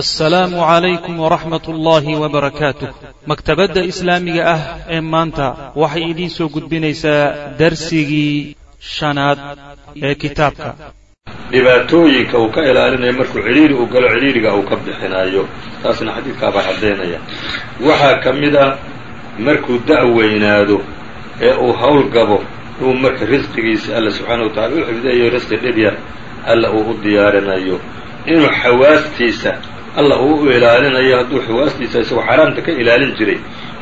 assalaamu calaykum waraxmat ullaahi wabarakaatuh maktabadda islaamiga ah ee maanta waxay idiin soo gudbinaysaa darsigii shanaad ee kitaabka. Dhibaatooyinka uu ka ilaalinayo markuu cidhiiri uu galo cidhiiriga uu ka bixinayo taasna xadiidkaabaa caddaynaya waxaa ka mid a markuu da-weynaado ee uu hawl gabo inuu marka risqigiisa alla subxaana wa tacala u xifdiyayo risqi dhibyar alla uu u diyaarinayo. Inuu xawaastiisa alla uu u ilaalinayo hadduu xawaastiisa isagoo xaaraamta ka ilaalin jiray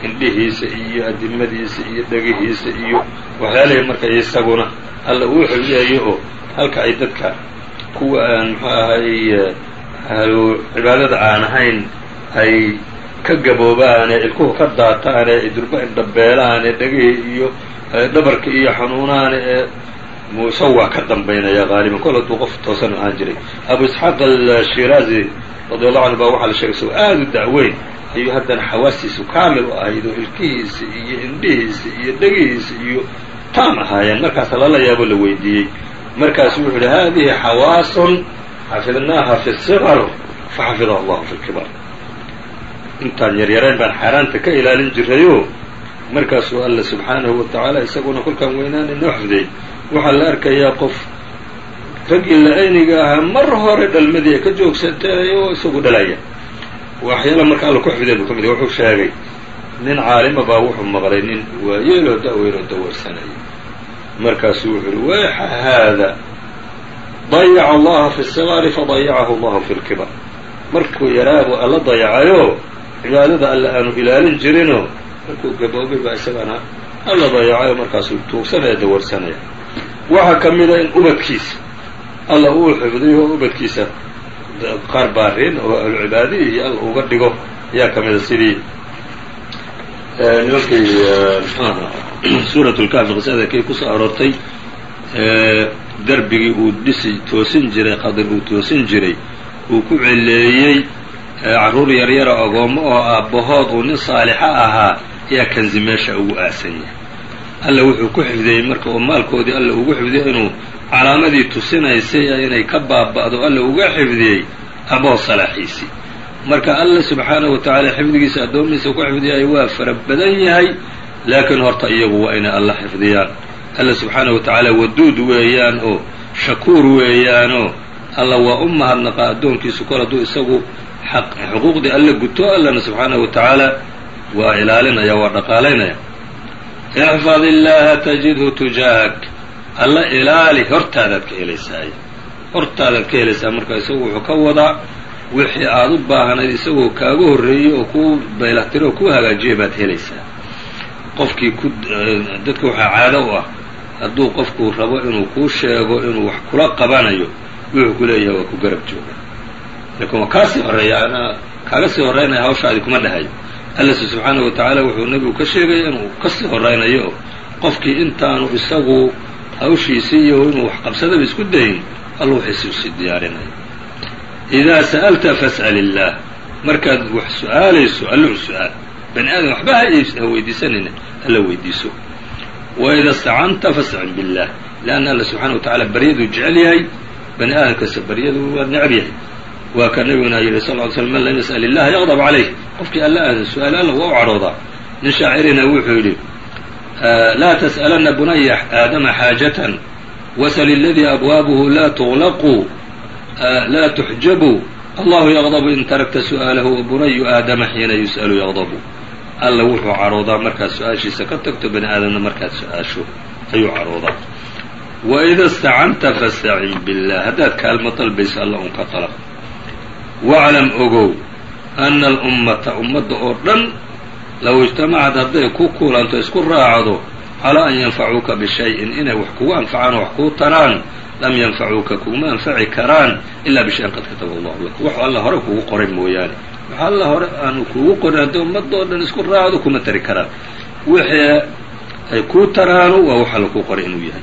indhihiisa iyo adimadiisa iyo dhegihiisa iyo waxyaalihii marka isaguna alla uu xifdiyayo oo halka ay dadka kuwa aan muxuu ahay cibaadada aan ahayn ay ka gaboobaane ilkuhu ka daataane durba indhabeelaane dhegihii iyo dhabarka iyo xanuunaane ee muuse waa ka dambaynaya qaaliban kol hadduu qof toosan ahaan jiray. Abu isxaaq ashiraazi radi allahu canhu baa waxaa la sheegay isagoo aada u da-weyn ayuu haddana xawaastiisu kaamil u ahayd oo ilkihiisa iyo indhihiisa iyo dhegihiisa iyo taam ahaayeen. Markaasa lala yaabo la weydiiyey. Markaasu wuxuu yihi hadihi xawaasun xafidnaaha fi siqar faxafidaha allahu fi lkibar intaan yaryarayn baan xaaraanta ka ilaalin jirayo markaasuu alla subxaanahu wa tacaala isaguna kolkaan weynaana noo xifdiyey waxaa la arkayaa qof raggii la-ayniga ahaa mar hore dhalmadii ay ka joogsatay oo isagu dhalaya. Waxyaala marka alla ku xifdiya buu ka mid wuxuu sheegay nin caalima baa wuxuu maqlay nin waayeeloo da-weyn dawarsanaya markaasuu wuxuu yihi wayxa haada dayaca allaha fi sigaari fadayacahu allahu fi lkibar markuu yaraabu alla dayacayo cibaadada alla aanu ilaalin jirinoo markuu gaboobay baa isagana alla dayacayo markaasuu tuugsanaya dawarsanaya waxaa ka mida in ubadkiisa alla uu xifdiyo ubadkiisa qaar baarin oo ahlu cibaadihii alla uga dhigo ayaa ka mida sidii nimankii mxuaha suurat lkaafi qisada ku soo aroortay darbigii uu dhisi toosin jiray qadir uu toosin jiray uu ku celeeyey carruur yaryara agoommo oo aabbahood uu nin saalixa ahaa ayaa kanzi meesha ugu aasan yahay alla wuxuu ku xifdiyey marka oo maalkoodii alla ugu xifdiyey inuu calaamadii tusinaysay inay ka baaba'do alla uga xifdiyey aabbahood salaaxiisii marka alla subxaanahu wa tacaala xifdigiisa addoomihiisa ku xifdiyayo waa fara badan yahay laakiin horta iyagu waa inay alla xifdiyaan. Alla subxaanahu wa tacaala waduud weeyaan oo shakuur weeyaanoo alla waa u mahadnaqa addoonkiisu kol hadduu isagu xuquuqdii alla guto allana subxaanahu wa tacaala waa ilaalinaya waa dhaqaalaynaya ixfad illaaha tajidhu tujaahak alla ilaali hortaadaad ka helaysaa hortaadaad ka helaysaa marka isagu wuxuu ka wadaa wixii aad u baahnayd isagoo kaaga horreeyey oo kuu baylahtiro oo kuu hagaajiyay baad helaysaa qofkii ku dadka waxaa caado u ah hadduu qofku rabo inuu kuu sheego inuu wax kula qabanayo wuxuu ku leeyahay waa ku garab jooga laakiin waa kaasii horreeya kaaga sii horreynaya hawshaadi kuma dhahayo allase wa tacaala wuxuu nebigu ka sheegaya inuu ka sii horreynayo oo qofkii intaanu isagu hawshiisii iyo inuu wax qabsadaba isku dayin wixiisi u sii diyaarinaya idaa sa'alta fas'al illaah markaad wax su'aalayso alla u su'aal bani aadam waxba ha weydiisanayna alla weydiiso. Wa ida istacanta fastacin billah leanna alla subxana wa tacala baryaduu jecel yahay bani aadamkasta baryadu waa necab yahay waa ka nabiguna yidhi sal ly slm man lam yas'al illaha yaqdab calayh. Qofkii alla aadan su'aal alla waa u cadhoodaa nin shaacirina wuxuu yidhi laa tas'alanna bunaya aadama xaajatan wasl اladii abwaabuhu la tuغlaqu laa tuxjabu allahu yaqdabu in tarakta su'aalahu wabunayu aadama xiina yus'alu yaqdabu alla wuxuu cadhoodaa markaad su'aashiisa ka tagto bani aadamna markaad su'aasho ayuu cadhoodaa waida istacanta fastacin billah haddaad kaalmo dalbayso alla un ka dalab waclam ogow ana alummata ummadda oo dhan low ijtamacad hadday ku kuulanto isku raacdo calaa an yanfacuuka bishayin inay wax kugu anfacaan oo wax kuu taraan lam yanfacuuka kuguma anfaci karaan ilaa bishayin qad kataba allahu lak wax alla hore kugu qoray mooyaane. Wax alla hore aanu kugu qorin hadday ummadda oo dhan isku raacdo kuma tari karaan. Wixii ay kuu taraanu waa wax alla kuu qoray inuu yahay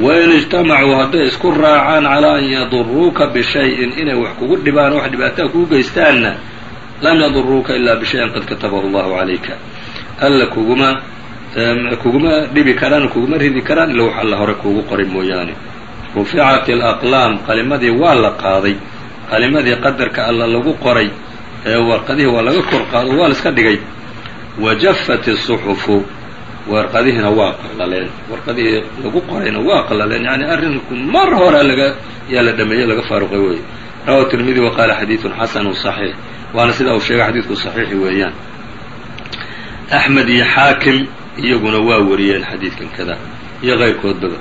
wain ijtamacuu hadday isku raacaan calaa an yaduruuka bishayin inay wax kugu dhibaan wax dhibaataa kuu geystaanna lam yaduruuka ilaa bishayin qad katabahu allahu calayka. Alla kuguma kuguma dhibi karaan kuguma ridi karaan ila wax alla hore kuugu qoray mooyaane. Ruficat alaqlaam qalimadii waa la qaaday qalimadii qadarka alla lagu qoray ee warqadihii waa laga kor qaado waa la iska dhigay. Wa isuxufu warqadihiina waa qallaleen. Warqadihii lagu qorayna waa qallaleen. Yani arrinku mar hore laga yaa la dhameeyey laga faaruqay wey rawahu tirmidi wa qaala xadiidun xasanu صaxiix waana sidaa uu sheegay xadiidku صaxiixi weeyaan. Axmed iyo xaakim iyaguna waa wariyeen xadiidkan kada iyo kayrkoodbaba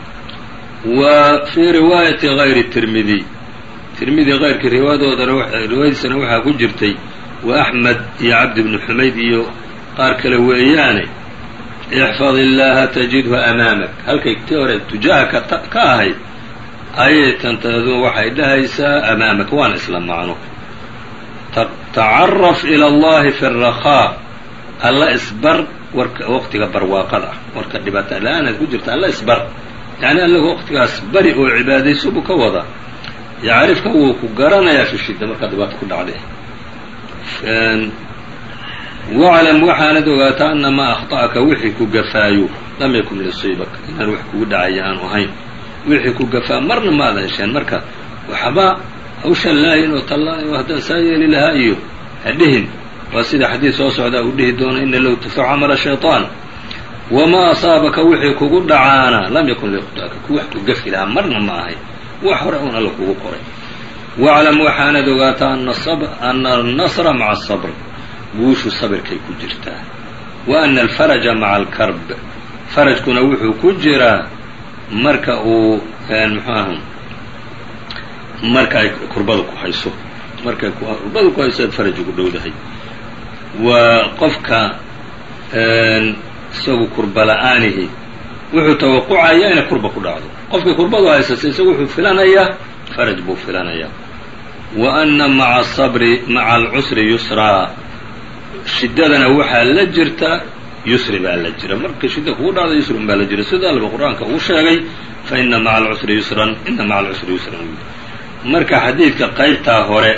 wa fii riwaayati hayri tirmidiy tirmidi kayrkii riwaayadoodana riwaayadiisana waxaa ku jirtay wa axmed iyo cabdi bni xumayd iyo qaar kale weeyaane ixfad illaaha tajidhu amaamak halkay tii hore tujaahaka ka ahayd ayay tantadu waxay dhahaysaa amaamak waana isla macno tacaraf ila allahi fi rakhaa alla isbar waqtiga barwaaqada ah warka dhibaata la'aanaad ku jirta alla isbar yani allaga waqtigaas bari oo cibaadayso buu ka wadaa yacrifka wuu ku garanayaa fi shidda markaa dhibaato ku dhacday waclam waxaanad ogaataa ana maa akhta'aka wixii ku gafaayo lam yakun lisiibak inaan wax kugu dhacaya aanu ahayn wixii ku gafaa marna maada hesheen marka waxba hawshan laayin oo tallaayo haddaan saa yeeli lahaa iyo hadhihin waa sida xadiid soo socdaa uu dhihi doono ina low tufac camala shayطaan wamaa asaabaka wixii kugu dhacaana. Lam yakun likhطa'aka ku wax ku gafi lahaa marna ma ahayn wax hore un alla kugu qoray. Waclam waxaanad ogaataa ana alnasra maca asabr guushu sabirkay ku jirtaa. Wa ana alfaraja maca alkarb. Farajkuna wuxuu ku jiraa marka uu muxuu aha marka ay kurbada ku hayso. Markay kurbada ku hayso aad faraj ugu dhowdahay. Waa qofka isagu kurba la'aanihi wuxuu tawaqucayaa inay kurba ku dhacdo. Qofkii kurbadu haysata isagu wuxuu filanayaa faraj buu filanayaa. Wa ana maca asabri maca alcusri yusraa shidadana waxaa la jirta yusri baa la jira. Markii shida kugu dhacda yusrin baa la jira. Sidaalba qur'aanka uu sheegay fa ina maa alcusri yusran ina maca alcusri yusran. Marka xadiidka qaybtaa hore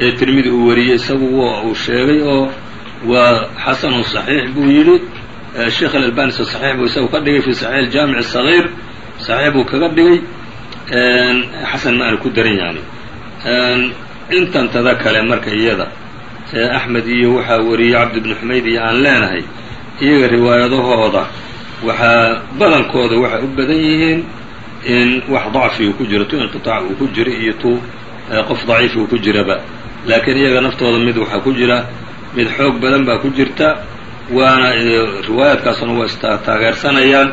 ee tirmidi uu wariyey isagu uu sheegay oo waa xasanu صaxiix buu yidhi. Sheekh alalbani se saxiix buu isagu ka dhigay fi saxiix aljaamic sagiir saxiix buu kaga dhigay. Xasan ma ku darin yani intantada kale marka iyada axmed iyo waxaa wariyey cabdi bni xumayd iyo aan leenahay iyaga riwaayadahooda waxaa badankooda waxay u badan yihiin in wax dacfi uu ku jiro tu inqiطaac uu ku jiro iyo tu qof daciif uu ku jiraba. Laakiin iyaga naftooda mid waxaa ku jira mid xoog badan baa ku jirta waana riwaayaadkaasuna waa istaageersanayaan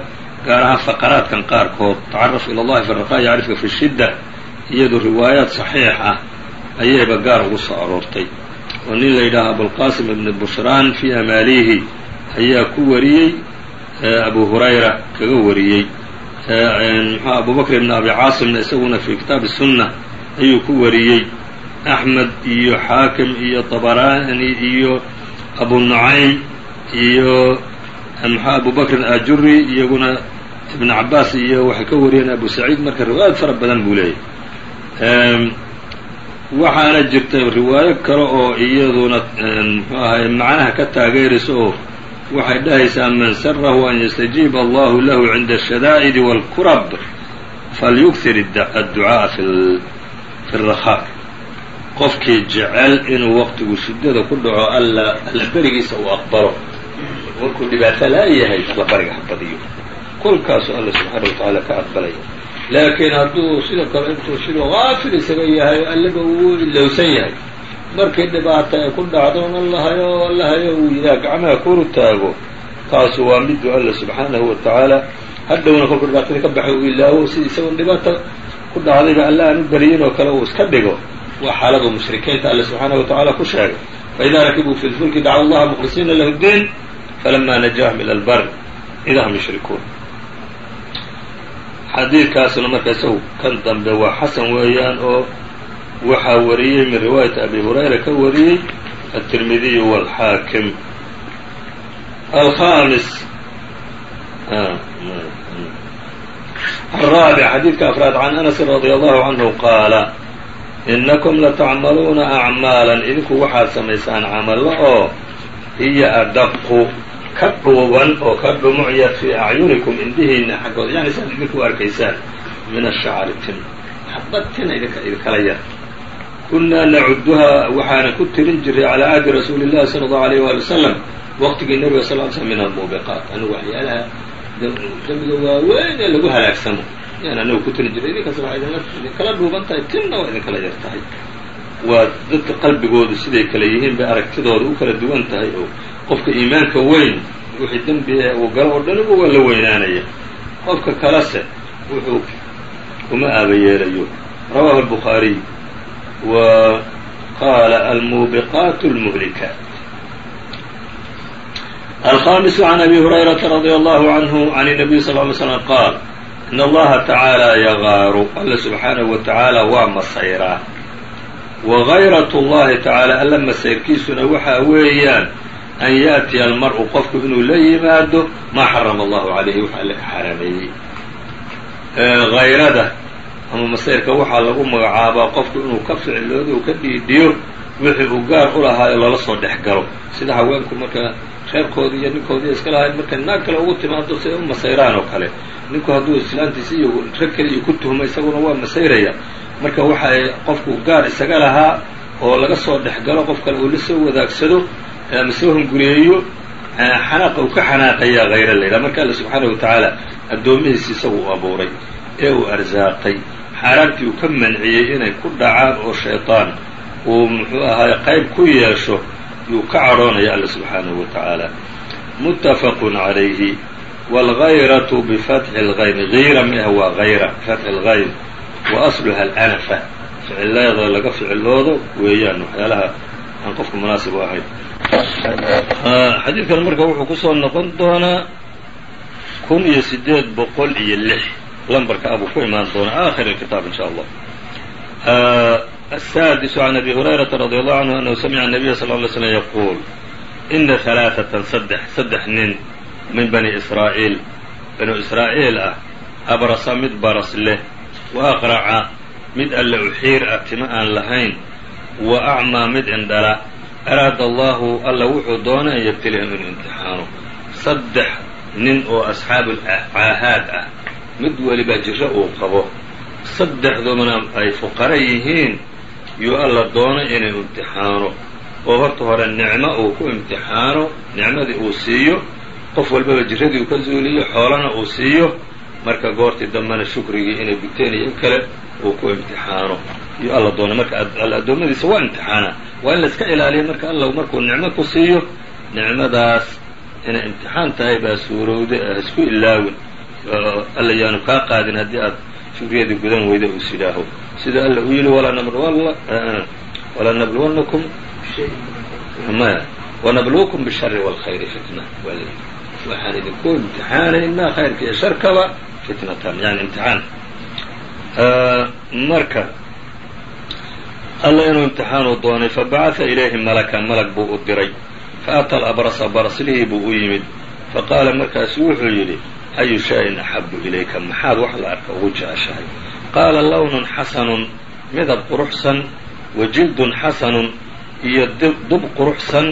gaar ahaan faqaraadkan qaarkood. Tacaraf ila allahi fi raqa yacrifka fi shidda iyadu riwaayaad saxiix ah ayayba gaar ugu soo aroortay oo nin la yidhaaha abulqasim ibni bushraan fii amaalihi ayaa ku wariyey abu hurayra kaga wariyey. Mxu abu bakr ibn abi caasimna isaguna fi kitaabi sunna ayuu ku wariyey. Axmed iyo xaakim iyo طabaraani iyo abu nucaym iyo mx abu bakrin ajuri iyaguna ibn cabaas iyo waxay ka wariyeen abu saciid marka riwaayad fara badan buu leeyahy waxaana jirta riwaayo kale oo iyaduna mxuu ahay macnaha ka taageeraysa oo waxay dhahaysaa man sarahu an yastajiiba allahu lahu cinda الshadaa'id wاlkurab falyugtir adducaaءa fi الrakhaa qofkii jecel inuu waqtigu shiddada ku dhaco alla alla berigiisa uu aqbalo markuu dhibaato laayahay alla bariga habadiyo kolkaasu alla subxaana watacaala ka aqbalaya laakiin hadduu sidoo kale intuu siduu qaafil isaga yahay allaba uu ilowsan yahay markii dhibaata ay ku dhacdo allahayo allahayo uu yidhaha gacmaha kuru taago taasu waa miduu alla subxaanahu wa tacaala hadhowna kolku dhibaatadii ka baxay uu ilaawo si isagoon dhibaata ku dhacdayba alla aan u beriyin oo kale uu iska dhigo waa xaaladu mushrikiinta alle subxaanahu wa tacaala ku sheegay. Faidaa rakibuu fi lfulki dacaw allaha mukhlisiina lahu diin falama najaahum ila albar idaa hum yushrikuun xadiidkaasuna marka isagu kan dambe waa xasan weeyaan oo waxaa wariyey min riwaayati abi hurayra ka wariyey التirmidiy والxaakim alhamis الraaبع xadiidka afraad can أنس رadي الله عanهu qaala inakum latacmaluuna acmaala idinku waxaad samaysaan camalo oo hiya adaqu ka dhuuban oo ka dhumucya fii acyunikum indhihiina xaggooda yani saad idinku arkaysaan min ashacri tin. Xabad tina idinka idinkala yar. Kunaa nacuduhaa waxaana ku tirin jiray calaa ahdi rasuuli llahi sala allahu alayh waali wasalam waqtigii nabiga sal l slm min almuubiqaat anigu waxyaalaha dembiga waaweyn ee lagu halaagsamo. Yaan anagu ku tirin jiray idinkaas waa idinkala dhuuban tahay tinna waa idinkala yar tahay. Waa dadka qalbigoodu siday kale yihiin bay aragtidooda u kala duwan tahay oo qofka iimaanka weyn wixii dembi uu galo oo dhan waa la weynaanaya qofka kalese wuxuu uma aabayeelayo rawahu albukhaariy wa qaala almuubiqaat اlmuhlikaat alkhamisu can abi hurayrata radia allahu canhu can الnabiy sal ly slm qaal in allaha tacaala yagaaru alla subxaanahu wa tacaala waa masayraa wa gayrat اllahi tacaala alla masayrkiisuna waxaa weeyaan an yaأtiya almar'u qofku inuu la yimaado maa xarama allahu calayhi wax alle ka xaaraameeyey hayrada ama masayrka waxaa lagu magacaabaa qofku inuu ka ficiloodo uu ka dhiidhiyo wixii uu gaar u lahaayo lala soo dhex galo sida haweenku marka reerkoodii iyo ninkoodii iska lahayd markay naag kale ugu timaado si ay u masayraan oo kale ninku hadduu islaantiisi iyo rag kale iyo ku tuhmo isaguna waa masayraya marka waxay qofku gaar isaga lahaa oo laga soo dhex galo qof kale uu la soo wadaagsado ama soo hunguriyeeyo xanaaqa uu ka xanaaqayaa hayra layidhaha marka alla subxaanahu wa tacaala addoomihiisi isagu u abuuray ee uu arsaaqay xaaraantii uu ka manciyey inay ku dhacaan oo shayطaan uu muxuu ahaay qayb ku yeesho yuu ka cadhoonaya alla subxaanahu wa tacaala muttafaqun calayhi wاlgayratu bifatxi اlgayn giira miah waa hayra bifatxi اlgayn wa asluha alanafa ficileeda laga ficiloodo weeyaan waxyaalaha aan qofka munaasib u ahayn xadiidkan marka wuxuu kusoo noqon doonaa kun iyo sideed boqol iyo lix lambarka abuu ku imaan doonaa aakhir alkitaab in sha allah السادس عن أبي هريرة رضي الله عنه أنه سمع النبي صلى اه عليه وسلم يقول إن ثلاثة سدح سدح nin min bني إسrاaئيل بنو إسrاaئيل ah abrasa mid baras leh وأqرca mid alle uxiir ah tima aan lahayn وأcmىa mid indhala araada allahu alla wuxuu doonay an yabtilihim inuu imtixaano saddex nin oo asxaabu caahaad ah mid weliba jiro uu qabo saddexdoodana ay fuqara yihiin yuu alla doonay inuu imtixaano oo horta hore nicmo uu ku imtixaano nicmadii uu siiyo qof walbaba jiradii uu ka zuuliyo xoolana uu siiyo marka goortii dambena shukrigii inay guteen iyo kale uu ku imtixaano. Yuu alla doonay marka alla waa imtixaana. Waa in la iska marka alla markuu nicmo ku siiyo nicmadaas inay imtixaan tahay baa suurowda ee isku ilaawin. Alla yaanu kaa qaadin haddii aad shukriyadii gudan weyda uu sidhaaho sida alla uu yidhi walanabluwannakum maya wanabluukum bishari wاlkhayri fitna. Waxaan idinku imtixaanaynaa khayrka iyo sharkaba fitnatan yani imtixaan marka alla inuu imtixaanuu doonay fabacaثa ilayhi malakan malag buu u diray. Faata alabrasa baraslihii buu u yimid. Faqaala markaasu wuxuu yidhi ayu shayin axabu ilayka? Maxaad wax la arka ugu jeceshahay. Qaala lawnun xasanun midab quruxsan wa jildun xasanun iyo dub quruxsan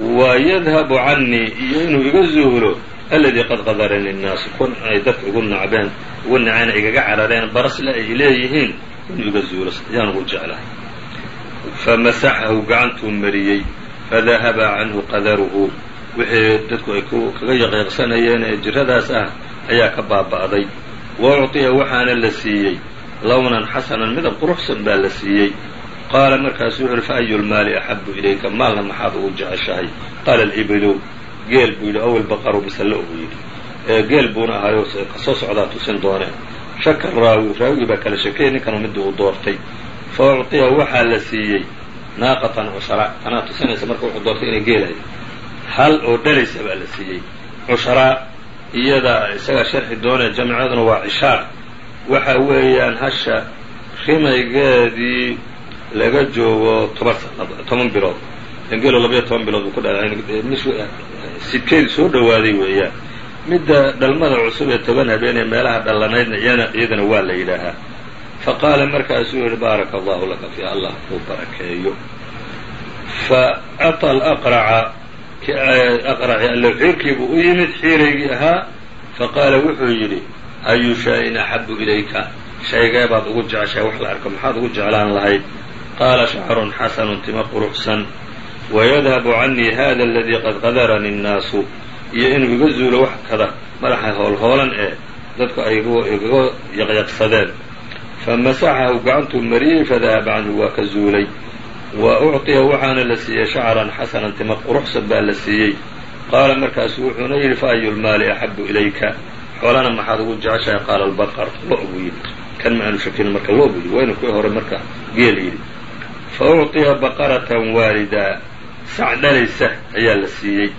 wa yadhabu canii iyo inuu iga zuulo aladii qad qadarani nnaasu kun ay dadka igu nacbeen igu naceen igaga carareen barasle ay leeyihiin inuu iga zuulo yaan ugu jeclahay. Famasaxahu gacantuu mariyey fadahaba canhu qadaruhu wixii dadku ay kaga yaqyaqsanayeen ee jiradaas ah ayaa ka baaba'day. Wa ucطiya waxaana la siiyey lawnan xasanan midab quruxsan baa la siiyey. Qaala markaasu wuxu uhi fa ayu lmaali axabu ilayka? Maalna maxaad ugu jeceshahay? Qaala alibilu geel buu yidhi awel baqaru misale buu yidhi. Geel buuna ahaayo ka soo socdaa tusin doone. Shaka raawi raawigii baa kala shekeeyey ninkanu midii uu doortay. Fa ucطiya waxaa la siiyey naaqatan cushara. Tanaa tusinaysa marka wuxuu doortay inay geelahay hal oo dhalaysa baa la siiyey. Cusharaa iyada isagaa sharxi doonee jamcaduna waa cishaar. Waxa weeyaan hasha rimaygeedii laga joogo toban toban bilood geelo labayo toban bilood buu ku dhalay sidkeedii soo dhowaaday weeyaan midda dhalmada cusub ee toban habeenee meelaha dhallanaydna iyadana waa la yidhaahaa. Fa qaala markaasuu yihi baaraka allahu laka fi allah kuu barakeeyo. Fa ata alaqraca aqraci allow xiirkiibuu u yimid xiiraygii ahaa. Faqaala wuxuu yidhi ayu shayin axabu ilayka? Shaygee baad ugu jeceshahay wax la arko maxaad ugu jeclaan lahayd? Qaala shacrun xasanun tima quruxsan wayadhabu canii hada aladii qad qadarani الnaasu iyo inuu iga zuulo wax kada madaxa hoolhoolan ee dadku ay igaga yaqyaqsadeen famasaxahu gacantuu mariyey fadahaba canhu waa ka zuulay wa ucطiya waxaana la siiyey shacran xasanan tima quruxsan baa la siiyey qaala markaasu wuxuuna yidhi fa ayu lmaali axabu ilayka xoolana maxaad ugu jeceshahay qaala albaqar lo buu yidhi kan ma aanu shakinin marka lo buu yidhi waa inu kuwii hore marka geel yidhi fa ucطiya baqaratan waalidaa sac dhalaysa ayaa la siiyey.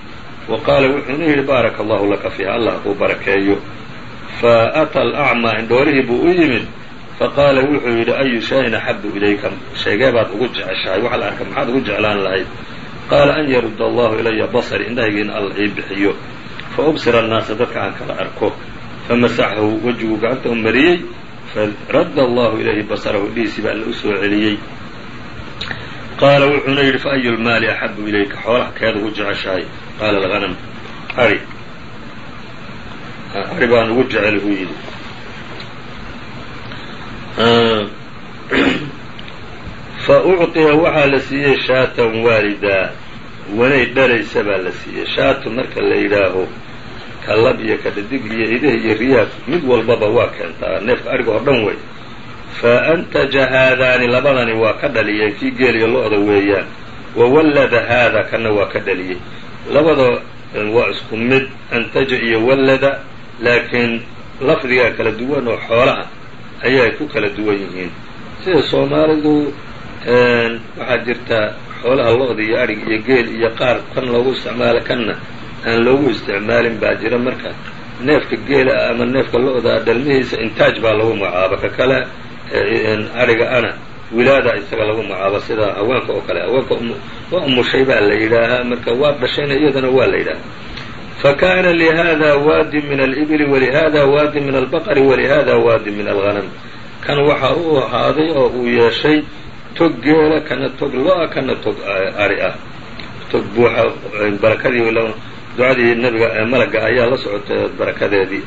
Wa qaala wuxuuna yidhi baaraka allahu laka fiiha allah kuu barakeeyo. Fa ata alacmaa indhoorihii buu u yimid. Faqaala wuxuu yidhi ayu shayin axabu ilayka? Sheegee baad ugu jeceshahay waxa la arka maxaad ugu jeclaan lahayd? Qaala an yarudda allahu ilaya basari indhahayga in alla ii bixiyo. Fa ubsira annaasa dadka aan kala arko. Famasaxahu wejiguu gacanta u mariyey. Faradda allahu ilayhi basarahu indhihiisii baa alla u soo celiyey qaala wuxuuna yidhi fa ayu lmaali axabu ilayka? Xoolaha keed ugu jeceshahay. Qaala alhanam ari ari baan ugu jecel buu yidhi. Fa ucطiya waxaa la siiyey shaatan waalidaa wanay dhalaysa baa la siiyey. Shaatu marka la yidhaaho kalab iyo kadhadig iyo idaha iyo riyaha mid walbaba waa keentaa neefka ariga dhan wey fa antaja haadaani labadani waa ka dhaliyeen kii geeliyo lo-da weeyaan. Wa wallada haada kana waa ka dhaliyey labada waa isku mid antaja iyo wallada laakiin lafdigaa kala duwan oo xoolaha ayay ku kala duwan yihiin. Sida soomaalidu waxaa jirta xoolaha lo-da iyo adhig iyo geel iyo qaar kan loogu isticmaalo kanna aan loogu isticmaalin baa jira marka. Neefka geela ama neefka lo-da dhalmihiisa intaaj baa lagu magacaaba ka kale adhiga ana wilaada isaga lagu magacaabo sida haweenka oo kale. Haweenka waa umushay baa la yidhaahaa marka waa dhashayna iyadana waa la yidhaaha fakana lihada waadi min alibli walihada waadi min albaqri walihada waadi min alghanam. Kan waxa u ahaaday oo uu yeeshay tog geela kana tog lo'a kana tog ari ah. Tog buuxa barakadii ducadii nabiga malaga ayaa la socotay barakadeedii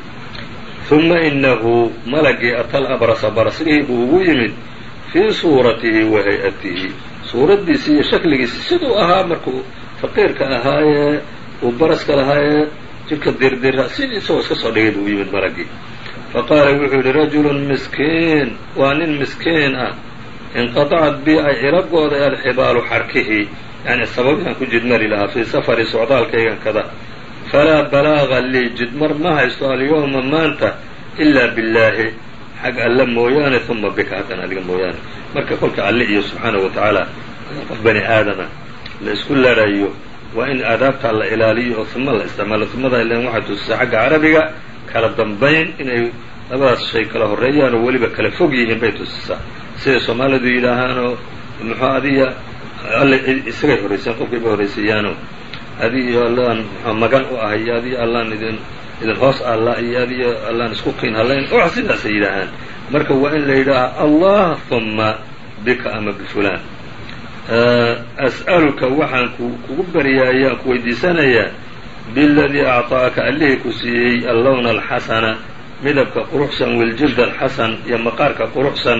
uma inahu malagii atal abrasa barasrihii buu ugu yimid fii suuratihi wa hay'atihi suuraddiisii iyo shakligiisi siduu ahaa markuu faqiirka ahaayee uu baraska lahaayee jidhka dirdira sidii isagoo iska soo dhigay buu u yimid malagii faqaala wuxuu yidhi rajulun miskiin waa nin miskiin ah inqatacat bi ay ila gooday alxibaalu xarkihii yani sababihan ku jidmari lahaa fii safari socdaalkaygan falaa balaaga lii jidmar ma haysto alyawma maanta ilaa billaahi xag alle mooyaane uma bika haddana adiga mooyaane marka kolka alle iyo subxaanahu wa tacaala qof bani aadama la isku ladhayo waa in aadaabtaa la ilaaliyo oo uma la isticmaalo umada ilan waxay tusisaa xagga carabiga kala dambayn inay labadaas shay kala horreeyaan oo weliba kala fog yihiin bay tusisaa siday soomaalidu yidhaahaanoo muxuu adiga alle isagay horrayseen qofkay ba horraysiiyaano adi iyo allaan mxua magan u ahay iyo adiyo allaan idin idin hoos alla iyo adiyo allaan isku qiin hallayn wax sidaasay yidhaahaan. Marka waa in la yidhaaha allah huma bika ama bifulaan as'aluka waxaan kugu baryaayaan ku weydiisanayaa biladii acطaaka allihii ku siiyey allowna alxasana midabka quruxsan wiljilda alxasan iyo maqaarka quruxsan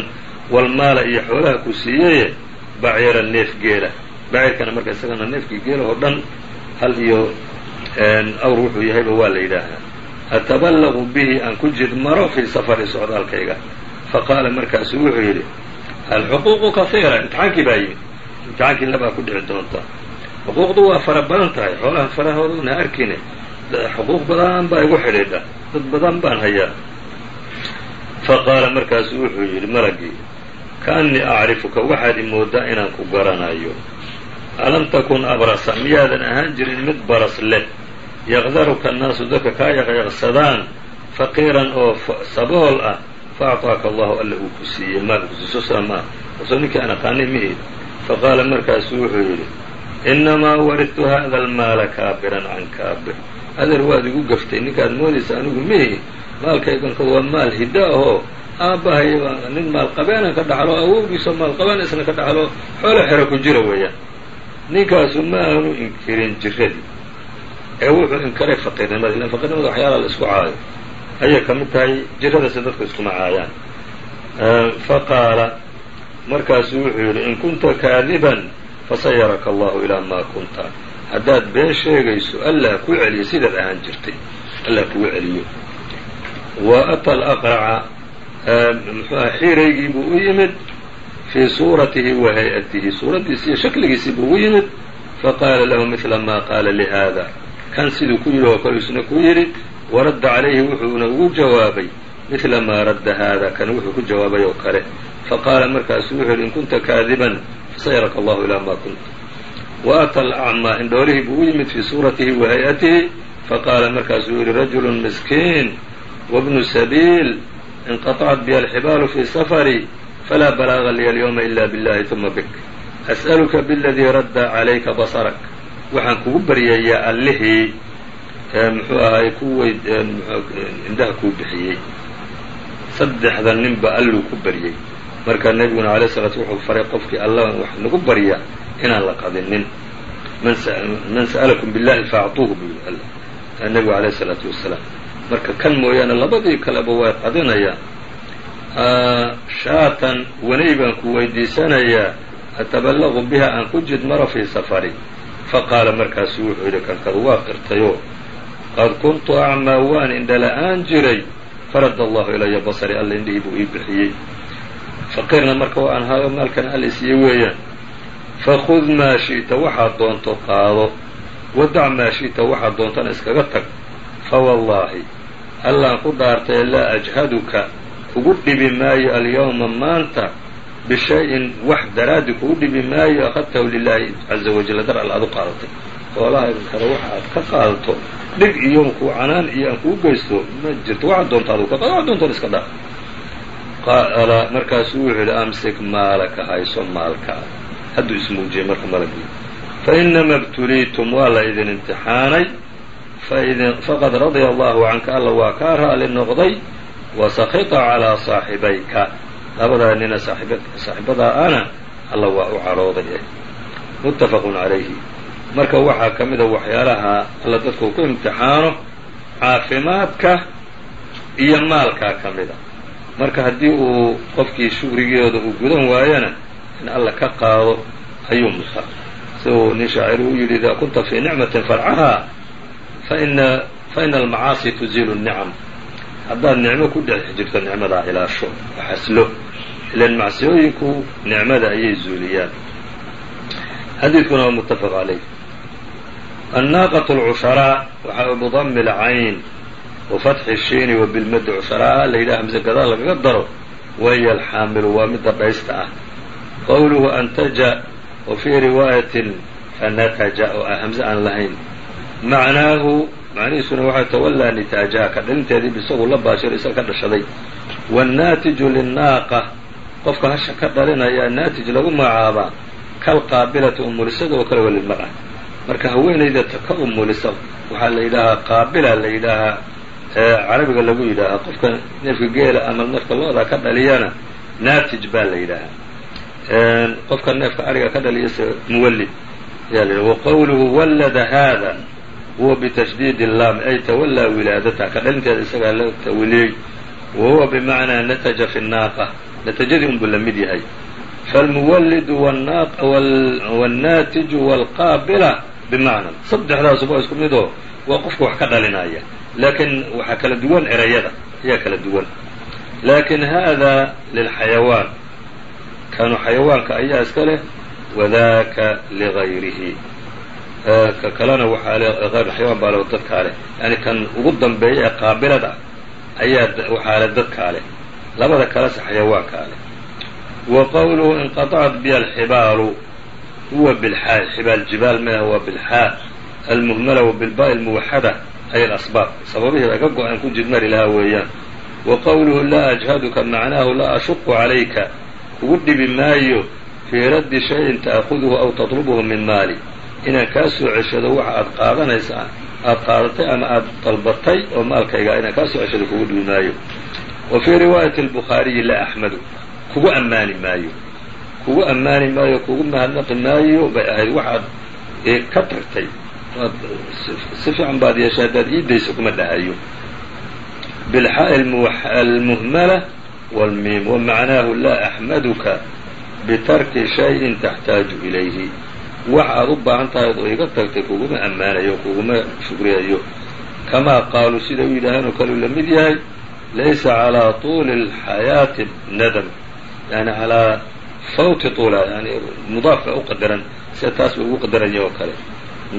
walmaala iyo xoolaha ku siiyaye baciira neef geela. Baciirkana marka isagana neefkii geela oo dhan hal iyo awr wuxuu yahayba waa la yidhaahaa ataballaqu bihi aan ku jid maro fii safari socdaalkayga. Faqaala markaasu wuxuu yidhi alxuquuqu kahiira imtixaankii baa yimid. Imtixaankii labaa ku dhici doonta. Xuquuqdu waa fara badan tahay. Xoolaha farahooduna arkine. Xuquuq badan baa igu xidhiidha. Dad badan baan hayaa. Faqaala markaasu wuxuu yidhi malagii kaannii acrifuka waxaad imoodaa inaan ku garanayo alam takun abrasa miyaadan ahaan jirin mid baras leh yaqdaruka annaasu dadka kaa yaqyaqsadaan faqiiran oo sabool ah fa acطaaka allahu alla uu ku siiyey maal kusiiso saa maa ka soo ninkii aan aqaanay mihi faqaala markaasu wuxuu yidhi inamaa waridtu hada almaala kaabiran can kaabir adeer waad igu gaftay ninkaad moodaysa anigu mihi maalkayganka waa maal hidda ahoo aabbahay nin maalqabeenan ka dhaxlo awowgiisoo maalqabeen isna ka dhaxlo xoolo xero ku jira weeyaan ninkaasu ma aanu inkirin jiradii ee wuxuu inkiray faqiirnimada ilan faqiirnimada waxyaalaha la isku caayo. Ayay ka mid tahay jiradase dadku iskuma caayaan faqaala markaasuu wuxuu yidhi in kunta kaadiban fasayaraka allahu ilaa maa kunta. Haddaad been sheegayso allah ku celiyo sidaad ahaan jirtay. Allah kugu celiyo. Wa ata alaqraca muxuuha xiiraygii buu u yimid fii suuratihi wa hay'atihi suuraddiisi iyo shakligiisii buu ugu yimid faqaala lahu midla maa qaala lihada kan siduu ku yidhi oo kale isna ku yidhi waradda calayhi wuxuuna ugu jawaabay midla maa radda haada kan wuxuu ku jawaabay oo kale faqaala markaasu wuxuu yidhi in kunta kaadiban fasayaraka allahu ilaa maa kunta wa ata alacmaa indhoolihii buu u yimid fii suuratihi wa hay'atihi faqaala markaasuu yidhi rajulu miskiin wabnu sabiil inqaطcat bi alxibaalu fii safari falaa balaaga liya alyawma ila biاllahi uma bik as'aluka biladii radda calayka basarak waxaan kugu baryayaa allihii muxuu ahaay ku weyd indhaha kuu bixiyey saddexda ninba alluu ku baryey marka nebiguna alayh salaatu wuxuu faray qofkii alla wax nagu barya inaan la qadinin man faacطuuhu buu yidhi alla nebigu alayh salaatu wasalaam marka kan mooyaane labadii kaleba way qadinayaan shaatan wanay baan ku weydiisanayaa ataballaqu biha aan ku jidmaro fii safari. Faqaala markaasu wuxuu yidhi kankadu waa qirtayoo qad kuntu acmaa waan indhala-aan jiray. Farad allahu ilaya basari alla indhihii buu ii bixiyey. Faqiirna marka waa aan haayo maalkana alla isiiye weeyaan. Fakhud maa shi'ta waxaad doonto qaado. Wadac maa shi'ta waxaad doontana iskaga tag. Fawallaahi allaan ku dhaartay laa ajhaduka kugu dhibi maayo alyawma maanta bishay-in wax daraaddi kugu dhibi maayo akhadtahu lilaahi caza wajalla dar aad u qaadatay xoolahaankada waxa aad ka qaadato dhig iyo kuu canaan iyo aan kuu geysto ma jirto. Waxaad doonta adu ka qaado waxad doontan iska dhaaf. Qaala markaasuu wuxuu yidhi amsik maalaka hayso maalkaa hadduu ismuujiyey marka malagii fa inama ibtuliitum waa la idin imtixaanay. Faqad radya allahu canka alla waa kaa raali noqday wa sakita calaa saaxibayka. Labadaa nina saaxiibadaa ana alla waa u cadhooday eh muttafaqun calayhi. Marka waxaa ka mida waxyaalaha alla dadka uu ku imtixaano caafimaadka iyo maalkaa ka mida marka haddii uu qofkii shukrigooda uu gudan waayana in alla ka qaado ayuu musa siduu nin shaacir u yidhi idaa kunta fii nicmatin farcahaa faina almacaasi tuziilu الnicam haddaad nicmo ku dhex jirto nicmadaa ilaasho oo xaslo ilan macsiyooyinku nicmada ayay zuuliyaan xadiidkuna waa muttafaq calayh annaaqaة اlcusharaa waxaa bidami اlcayn wafatxi الshiini wa bilmadi cusharaa la yidhaha hamse gadaal lagaga daro waya alxaamilu waa midda dhaysta ah qowluhu antaja wa fii riwaayatin fanataja oo ah hamse aan lahayn macnaahu macnihiisuna waxaa tawallaa nitaajaha ka dhalinteediib isagu la baashiro isaga ka dhashaday. Waannaatiju linnaaqa qofka hasha ka dhalinaya naatij lagu magacaabaa kalqaabilati umulisada oo kale walilmar-a marka haweenayda ta ka umulisa waxaa la yidhaahaa qaabila la yidhaahaa carabiga lagu yidhaahaa qofka neefka geela ama neefka lo-da ka dhaliyana naatij baa la yidhaahaa. Qofka neefka ariga ka dhaliyase muwallid. Ayaa la yidhaha waqowluhu wallada haada huwa bitashdiidi laam ay tawallaa wilaadataha ka dhalinteeda isagaa la tawiliyey wa huwa bimacnaa nataja fi naaqa natajadii unbuu la mid yahay. Falmuwallidu wاnnaatiju wاlqaabila bimacna saddexdaasuba isku midoo waa qofka wax ka dhalinaya laakiin waxaa kala duwan erayada ayaa kala duwan. Laakin hada lilxayawaan kanu xayawaanka ayaa iska leh wadaka ligayrihi ka kalena waxaa le ayr xayawaan baa le dadkaa leh. Yani kan ugu dambeeya ee qaabilada ayaa waxaa le dadkaa leh. Labada kalese xayawaankaa leh. Wa qowluhu inqaطcat bi alxibaalu huwa bilxaa xibaal jibaal meah waa bilxaa almuhmala wa almuwaxada ay alasbaab sababihiida ka go'aan ku jidmari lahaa weeyaan. Wa qowluhu laa ajhaduka macnaahu laa ashuqu calayka. Kugu dhibi maayo fii raddi shayin ta'khuduhu aw tatlubuhu min maali inaan kaa soo ceshado waxa aad qaadanaysa aada qaadatay ama aada dalbatay oo maalkayga inaan kaa soo ceshado kugu dhibi maayo wa fii riwaayati albukhaariyi laa axmadu kugu ammaani maayo. Kugu ammaani maayo kugu mahadnaqi maayo bay ahayd waxaad ka tagtay si fiican baad yeeshay haddaad ii dayso kuma dhahayo. Bilxaa'i almuhmala wاlmiim wamacnaahu laa axmaduka bitarki shayin taxtaaju ilayhi wax aad u baahan tahay oo iga tagtay kuguma ammaanayo kuguma shukriyayo kamaa qaaluu sida u yidhaaheen oo kaleu la mid yahay laysa calىa tuuli اlxayaati nadam yani calaa fawti tuula yani mudaafka u qadaran sida taas ba ugu qadaranya oo kale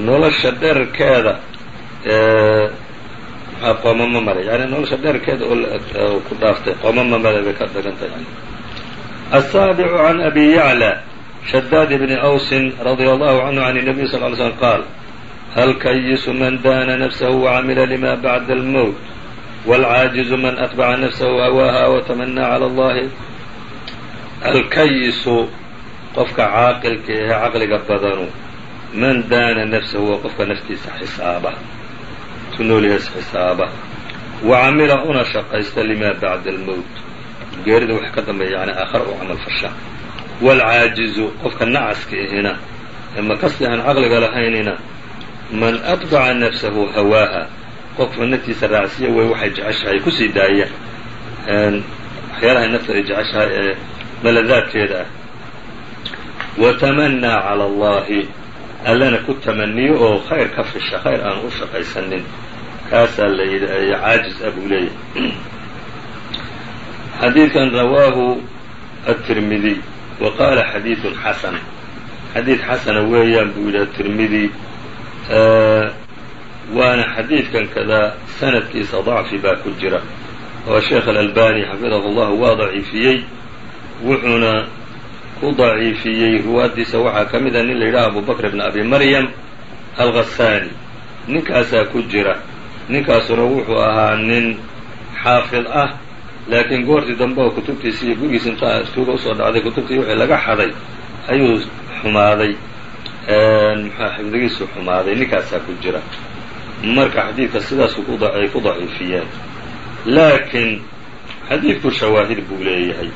nolosha dherarkeeda maxaa qoomama male yani nolosha dherarkeeda oo ku dhaaftay qoomama male bay ka dhigantahay الsaaبع عن أbي يعلى شداد بن أوس رضي الله عنه عن النبي صلى اه عليه وسلم قال الكيس من dاn نفسه وعمل لma بعد الموت والعاaجز من أتبع نفسه هواها وتمنى على الlahi alkayisu qofka caaqilka ee caqliga badanu man daana nafsahu waa qofka naftiisa xisaaba tunooligaas xisaaba wa camila una shaqaysta lima bacda almowt geerida wax ka dambeeya yani aakhara u camal fasha waalcaajizu qofka nacaska ihina ee makasti aan caqliga lahaynina man atbaca nafsahu hawaaha qofka naftiisa raacsiya wey waxay jeceshahay ku sii daaya waxyaalahay nafta ay jeceshahay ee maladaadkeeda ah watamanaa cala allahi allana ku tamaniyo oo khayr ka fisha khayr aan u shaqaysanin kaasaa la yidhi caajiz ah buu leeyahay xadiidkan rawaahu aلtirmidiy wa qaala xadiidun xasan. Xadiid xasana weeyaan buu yidhi aلtirmidi waana xadiidkan kada sanadkiisa dacfi baa ku jira oo sheekh alalbani xafidahu llahu waa daciifiyey wuxuuna ku daciifiyey ruwaaddiisa waxaa ka mid a nin la yidhaha abu bakr bn abi maryam alghassaani ninkaasaa ku jira. Ninkaasuna wuxuu ahaa nin xaafid ah laakiin goortii dambe oo kutubtiisi iyo gurigiisa intaa tuuga u soo dhacday kutubtii wixii laga xaday ayuu xumaaday. Muxua xifdigiisu xumaaday ninkaasaa ku jira. Marka xadiidka sidaasu ay ku daciifiyeen. Laakiin xadiidku shawaahid buu leeyahay.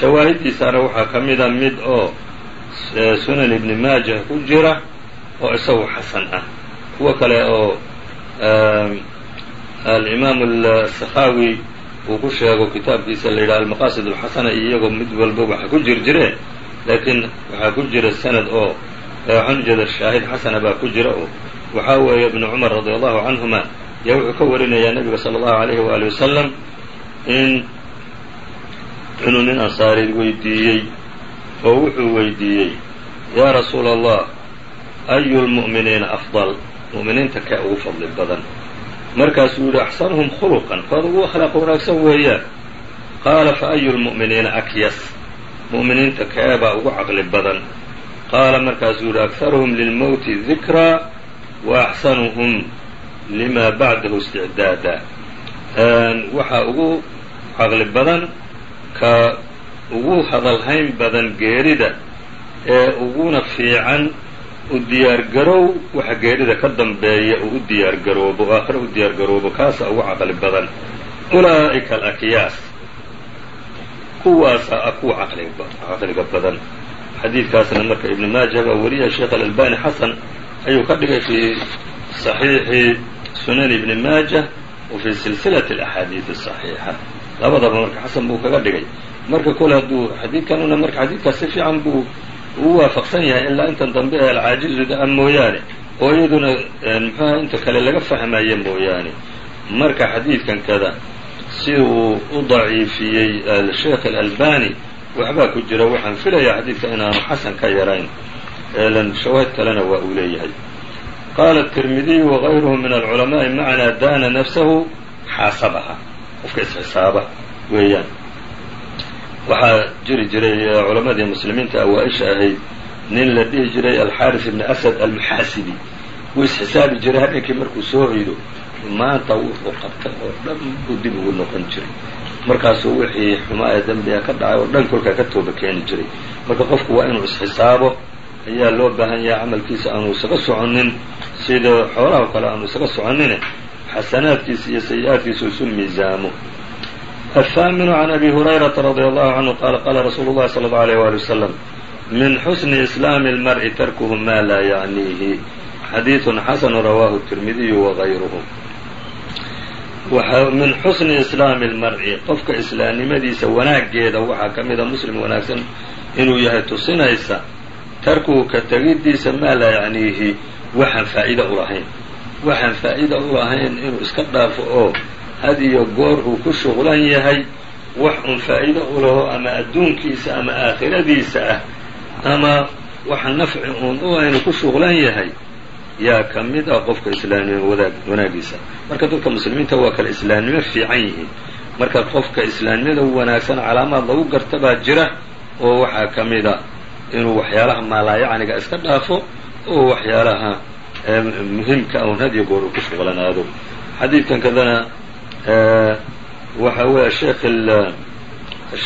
Shawaahiddiisaana waxaa ka mida mid oo sunan ibni maajah ku jira oo isagu xasan ah. Kuwo kale oo alimaam asakhaawi uu ku sheego kitaabkiisa la yidhaha almaqaasid alxasana iyo iyagoo mid walba waxa ku jir jireen laakiin waxaa ku jira sanad oo waxaan ujeeda shaahid xasana baa ku jira oo waxaa weeye ibnu cumar radi allahu canhuma yaa wuxuu ka warinayaa nebiga sala allahu alayhi waali wasalam in inuu nin ansaari weydiiyey oo wuxuu weydiiyey yaa rasuula allah ayu lmu'miniina afdal? Mu'miniinta kee ugu fadli badan markaasuu yidhi axsanuhum khuluqan. Kood ugu akhlaaq wanaagsan weeyaan qaala fa ayu lmu'miniina akyas? Mu'miniinta keebaa ugu caqli badan. Qaala markaasuu yidhi akharuhum lilmowti dikraa wa axsanuhum lima bacdahu isticdaada waxaa ugu caqli badan ka ugu hadalhayn badan geerida ee uguna fiican u diyaargarow waxa geerida ka dambeeya uu u diyaargaroobo o aakhira u diyaargaroobo kaasa ugu caqli badan. Ulaa'ika alakyaas. Kuwaasaa ah kuwa caqliga badan. Xadiidkaasna marka ibnu maaja baa sheekh alalbani xasan ayuu ka dhigay fii صaxiixi sunan ibni maaja wa fii silsilati alaxaadiid asaxiixa labadaba marka xasan buu kaga dhigay. Marka kole hadduu xadiidkanuna marka xadiidkaas si fiican buu uu waafaqsan yahay ilaa intan dambe ee alcaajiziga ah mooyaane oo iyaduna muxuuha inta kale laga fahmaya mooyaane. Marka xadiidkan kada si uu u daciifiyey sheekh alalbani waxbaa ku jira waxaan filayaa xadiidka inaanu xasan ka yarayn. Eelan shawaahid kalena waa uu leeyahay. Qaala الtirmidiyu wagayruhu min alculamaai macnaa daana nafsahu xaasabaha. Qofka isxisaaba weeyaan waxaa jiri jiray culammadii muslimiinta awaa-isha ahayd nin la dhihi jiray alxaaris ibni asad almuxaasibi wuu isxisaabi jiray habeenkii markuu soo hoydo maanta wuxuu qabtay oo dhan buu dib ugu noqon jiray. Markaasuu wixii xumaa ee dembiga ka dhacay oo dhan kolkaa ka tooba keeni jiray. Marka qofku waa inuu isxisaabo ayaa loo baahan yahay camalkiisa aanu isaga soconin sida xoolaha kale aanu isaga soconine xasanaadkiisa iyo sayi-aadkiisa isu miisaamo الثامن عن أbي هريرة رضي الله عنه qال qاla رsuuل الlahi صلى الله عليه وaلي وسلم min xسن إسلام المرء تrkه ma laa yعنiihi xadيiث xasن rawاه التirmidiي وغayruه min xusni islaami اlmar'i qofka islaamnimadiisa wanaageeda waxaa ka mida muslim wanaagsan inuu yahay tusinaysa tarkuhu ka tegiddiisa maa laa yacniihi waxaan faa'iida u lahayn waxaan faa'iida u lahayn inuu iska dhaafo oo had iyo goor uu ku shuqlan yahay wax un faa'iido u laho ama adduunkiisa ama aakhiradiisa ah ama wax nafci uun u aynu ku shuqlan yahay yaa ka mid ah qofka islaamnimo wadaag wanaagiisa marka dadka muslimiinta waa kale islaamnimo fiican yihiin. Marka qofka islaamnimada wanaagsan calaamaad lagu garta baa jira oo waxaa ka mid a inuu waxyaalaha maalaayacniga iska dhaafo oo waxyaalaha muhimka un had iyo goor uu ku shuqlanaado. Xadiidkan kadana waxa weeye sheekh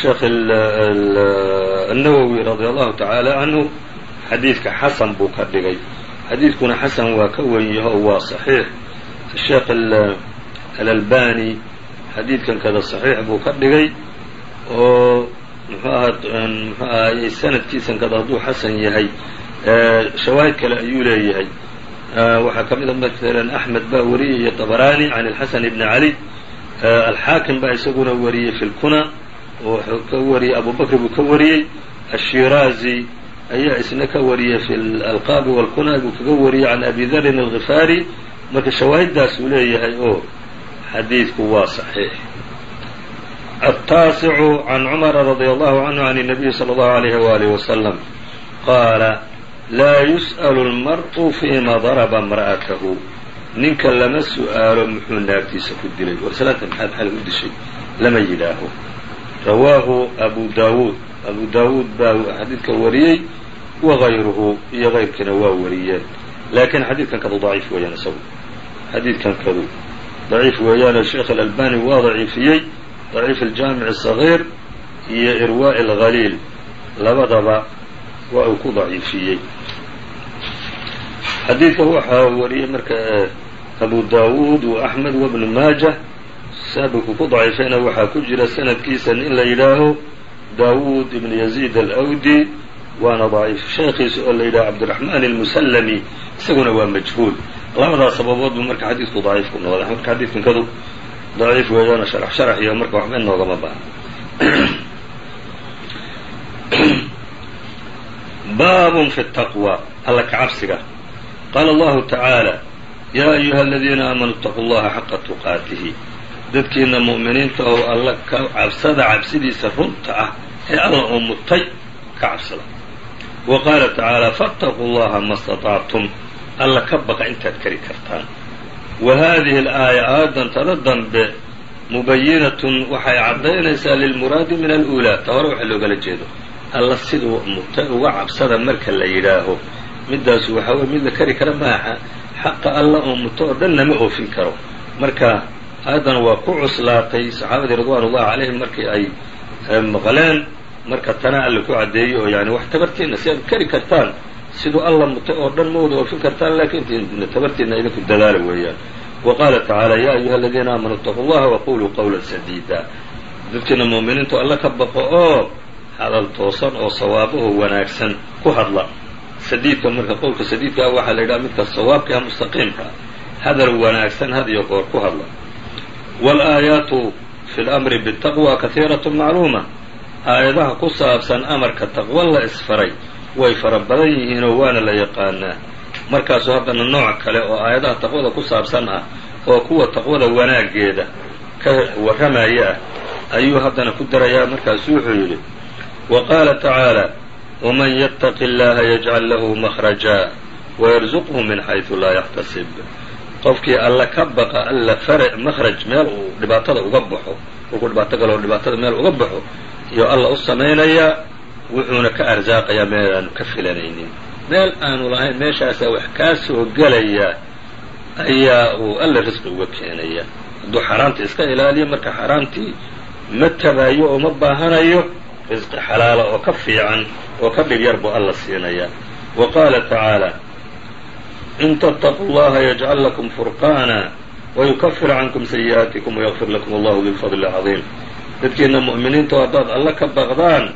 sheekh الnawowi radi allahu tacaala canhu xadiidka xasan buu ka dhigay xadiidkuna xasan waa ka wen yaho waa صaxiix sheekh alalbani xadiidkan kada صaxiix buu ka dhigay oo mxuu aha mxuu ahaayey sanadkiisan kada hadduu xasan yahay shawaahid kale ayuu leeyahay waxaa ka mid a mثلا أحmed baa wariyay طbrani عan الxaسن بn عalي alxaakim baa isaguna wariyey fi اlkuna oo wuxuu ka wariyey abu bakr buu ka wariyey الshiraazi ayaa isna ka wariyey fi alqaabi wاlkuna buu kaga wariyey can abi darin الغifaari marka shawaahiddaas uu leeyahay oo xadiidku waa صaxiix الtaasicu can cmra radي allahu canhu عan الnabiyi slى اllahu عalيh walih waslم qaala laa yus'alu almar'u fiima daraba imra'atahu ninka lama su'aalo muxuu naagtiisa ku dilay? War salaanta maxaad xalay u dishay? Lama yidhaaho. Rawaahu abu daawuud. Abu daawuud baa xadiidka wariyey wagayruhu iyo kayrkiina waa wariyeen. Laakiin xadiidkan kadu daciif weeyaan isagu. Xadiidkan kadu daciif weeyaanoo sheekh alalbani waa daciifiyey. Daciif aljaamic asagiir iyo irwaa'i alghaliil labadaba waa uu ku daciifiyey xadiidka waxaa wariyey marka abu daawuud wa axmed wabnu maaja saabinku ku daciifayna waxaa ku jira sanadkiisa in la yidhaaho daawuud ibn yaziid alawdi waana daciif sheekhiisa oo la yidhaho cabdiraxmaan almusallami isaguna waa majhuul. Labadaas sababood buu marka xadiidku daciif ku noqday. Marka xadiidkankadu daciif weeyaana sharax sharax iyo marka waxba inoogama baahna. Baabun fi taqwa alla ka cabsiga qaala allahu tacaala yaa ayuha aladiina aamanuu itaquu llaha xaqa tuqaatihi dadkiina mu'miniinta oo alla ka cabsada cabsidiisa runta ah ee alla oo mutay ka cabsada wa qaala tacaala faataquu llaha ma staطactum alla ka baqa intaad kari kartaan wa haadihi alaaya aayadan tada dambe mubayinatun waxay caddaynaysaa lilmuraadi min aluulaa ta hore waxa loogala jeedo alla siduu mutay uga cabsada marka la yidhaaho midaasu waxaa weye mid la kari kara maaha xaqa alla oo muto oo dhan lama oofin karo. Marka aayaddana waa ku cuslaatay saxaabadii ridwaan ullahi calayhim markii ay maqleen marka tana alla ku caddeeyey oo yani wax tabartiinna si aad kari kartaan siduu alla mutay oo dhan ma oofin kartaan laakiin tabartiinna idinku dadaala weeyaan. Wa qaala tacaala yaa ayuha aladiina aamanuu itaquu llaha waquluu qawlan sadiida. Dadkiina mu'miniintu alla ka baqo oo hadal toosan oo sawaabaho wanaagsan ku hadla sadiidka marka qowlka sadiidkaa waxaa la yidhaha midka sawaabka ah mustaqiimka hadal wanaagsan had iyo goor ku hadla. Waalaayaatu fi lamri bitaqwa kahiiratu macluuma aayadaha ku saabsan amarka taqwo la isfaray way fara badan yihiinoo waana la yaqaanaa. Markaasu haddana nooc kale oo aayadaha taqwada ku saabsan ah oo kuwa taqwada wanaaggeeda ka warramaya ah ayuu haddana ku darayaa. Markaasu wuxuu yidhi wa qaala tacaala wman ytaqi اllaha yajcal lahu makhraja wayarzuqhu min xayثu laa yaxtasib qofkii alla ka baqa alla fare makhraj meel uu dhibaatada uga baxo kolkuu dhibaato galoo dhibaatada meel uga baxo iyo alla u samaynayaa wuxuuna ka arsaaqayaa meel aanu ka filanaynin meel aanu lahayn meeshaasaa wax kaa soo gelaya ayaa uu alla risqi uga keenaya hadduu xaaraamta iska ilaaliyo marka xaaraamtii ma tabayo oo ma baahanayo risqi xalaala oo ka fiican oo ka dhib yar buu alla siinayaa. Wa qaala tacaala in tattaquu llaha yajcal lakum furqaana wayukafir cankum sayi'aatikum wayakfir lakum allahu bilfadli cadiim dadkiina mu'miniinta haddaad alla ka baqdaan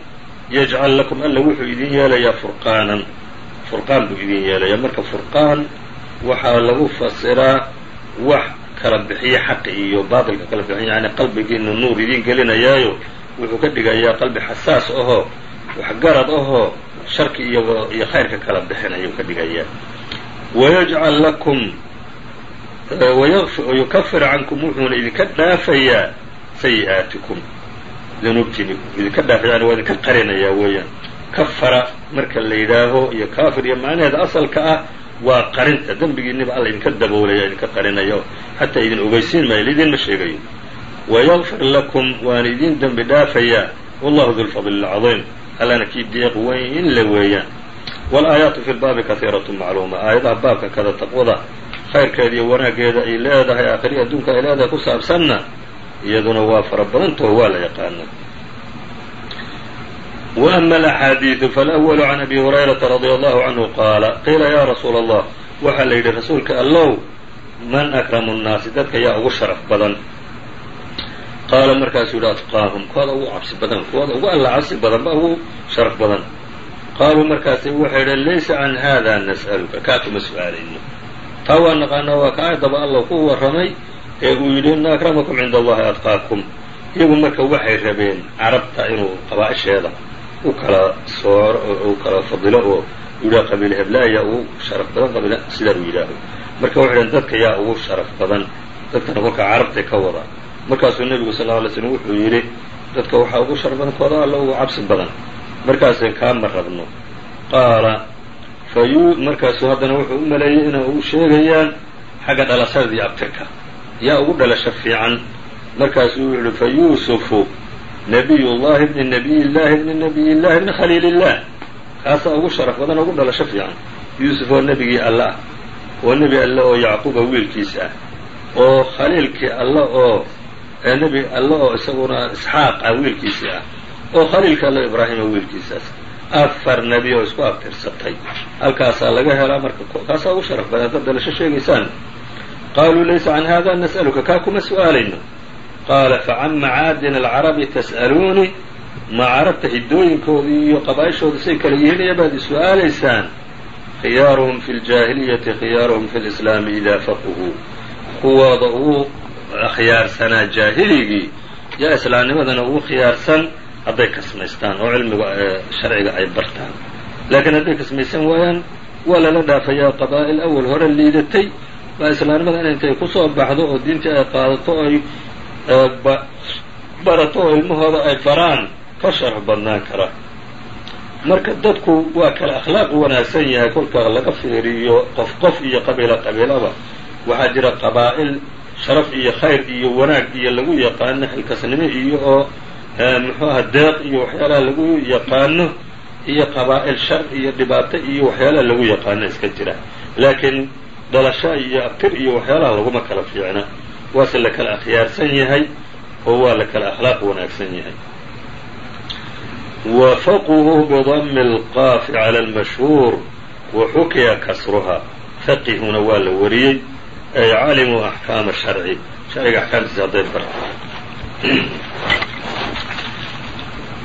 yajcal lakum alla wuxuu idin yeelayaa furqaanan. Furqaan buu idin yeelayaa. Marka furqaan waxaa lagu fasiraa wax kala bixiya xaqi iyo baatilka kala bixiya yani qalbigiina nuur idin gelinayaayo wuxuu ka dhigayaa qalbi xasaas ahoo waxgarad ahoo sharki iyo iyo khayrka kala bixinayuu ka dhigayaa. Wayajcal lakum wayukafir cankum wuxuuna idinka dhaafayaa sayi'aatikum. Danuubtiini idinka dhaafayaan waa idinka qarinayaa weeyaan. Kafara marka la yidhaaho iyo kaafir iyo macnaheeda asalka ah waa qarinta. Dembigiiniba alla idinka daboolaya idinka qarinayo xataa idin ogeysiin maayo laidinma sheegayo wayغfir lakum waana idin dembi dhaafayaa wallahu du lfadl اlcaظiim allana kii deeq weyn le weeyaan wاlaayaatu fi lbaabi kahiiraة macluuma aayadaha baabka kada taqwada khayrkeeda iyo wanaaggeeda ay leedahay aakhiriya adduunka ay leedahay ku saabsanna iyaduna waa fara badantaho waa la yaqaana وأma الأxaadiiثu faالأول عan abi هurayraةa radي allahu canhu qaala qiila ya rasuula الlah waxaa la yidhi rasuulka allow man akramu الnaasi dadka yaa ugu sharaf badan qaala markaasuu yihi atqaahum kuwada ugu cabsi badan kuwada ugu alla cabsi badan ba ugu sharaf badan. Qaaluu markaasi waxay idheen laysa can hada nas'aluka kaa kuma su'aalayno. Taa waa naqaanaa waa ka aayadaba alla ku warramay ee uu yidhi ina akramakum cinda allahi atqaakum. Iyagu marka waxay rabeen carabta inuu qabaa-isheeda u kala sooro u kala fadilo oo yidhaha qabiil heblaaya ugu sharaf badan qabiil sidaa uu yidhaaho marka waxay dhaheen dadka yaa ugu sharaf badan dadkana kolka carabtay ka wada markaasuu nebigu sal lla alay slm wuxuu yidhi dadka waxaa ugu sharaf badan kooda alla ugu cabsi badan. Markaasay kaama rabno qaala fayu markaasuu haddana wuxuu u maleeyey inay ugu sheegayaan xagga dhalashada iyo abtirka. Yaa ugu dhalasho fiican. Markaasuu wuxuu yihi fa yuusufu nabiy llahi bni nabiy llahi bni nabiy llahi bni khaliil illah kaasaa ugu sharaf badan ugu dhalasho fiican. Yuusuf oo nebigii alle ah oo nebi alle oo yacquuba wiilkiisa ah oo khaliilkii alle oo nebi alle oo isaguna isxaaq ah wiilkiisii ah oo khaliilka alle ibraahim oo wiilkiisaas afar nebi oo isku aftirsatay. Halkaasaa laga helaa marka kaasaa ugu sharaf badan haddaad dhalasho sheegaysaan. Qaaluu laysa can hada nas'aluka kaa kuma su'aalayno. Qaala facan macaadin alcarabi tas'aluunii ma carabta hiddooyinkoodii iyo qabaa-ishooda say kala yihiin iyabaad is-su'aalaysaan khiyaaruhum fi ljaahiliyati khiyaaruhum fi lislaami idaa faquhuu kuwooda ugu khiyaarsanaa jaahiligii yaa islaamnimadana ugu khiyaarsan hadday kasmaystaan oo cilmiga sharciga ay bartaan. Laakiin hadday kasmaysan waayaan waa lala dhaafayaa qabaa'il awal hore liidatay. Baa islaamnimada in intay ku soo baxdo oo diintii ay qaadato ay barato oo ilmahooda ay baraan ka sharaf badnaan kara. Marka dadku waa kala akhlaaq wanaagsan yahay kolka laga fiiriyo qof qof iyo qabiila qabiilaba. Waxaa jira qabaa'il sharaf iyo khayr iyo wanaag iyo lagu yaqaano xilkasnimo iyo oo muxuuaha deeq iyo waxyaalaha lagu yaqaano iyo qabaa'il shar iyo dhibaato iyo waxyaalaha lagu yaqaano iska jira. Laakiin dhalasho iyo abtir iyo waxyaalaha laguma kala fiicna. Waase la kala akhyaarsan yahay oo waa la kala akhlaaq wanaagsan yahay. Wa faquhu bidami اlqaafi cala اlmashhuur wa xukiya kasruha. Faqihuna waa la wariyey ay calimuu axkaama sharci sharciga axkaamtiisa hadday bartaan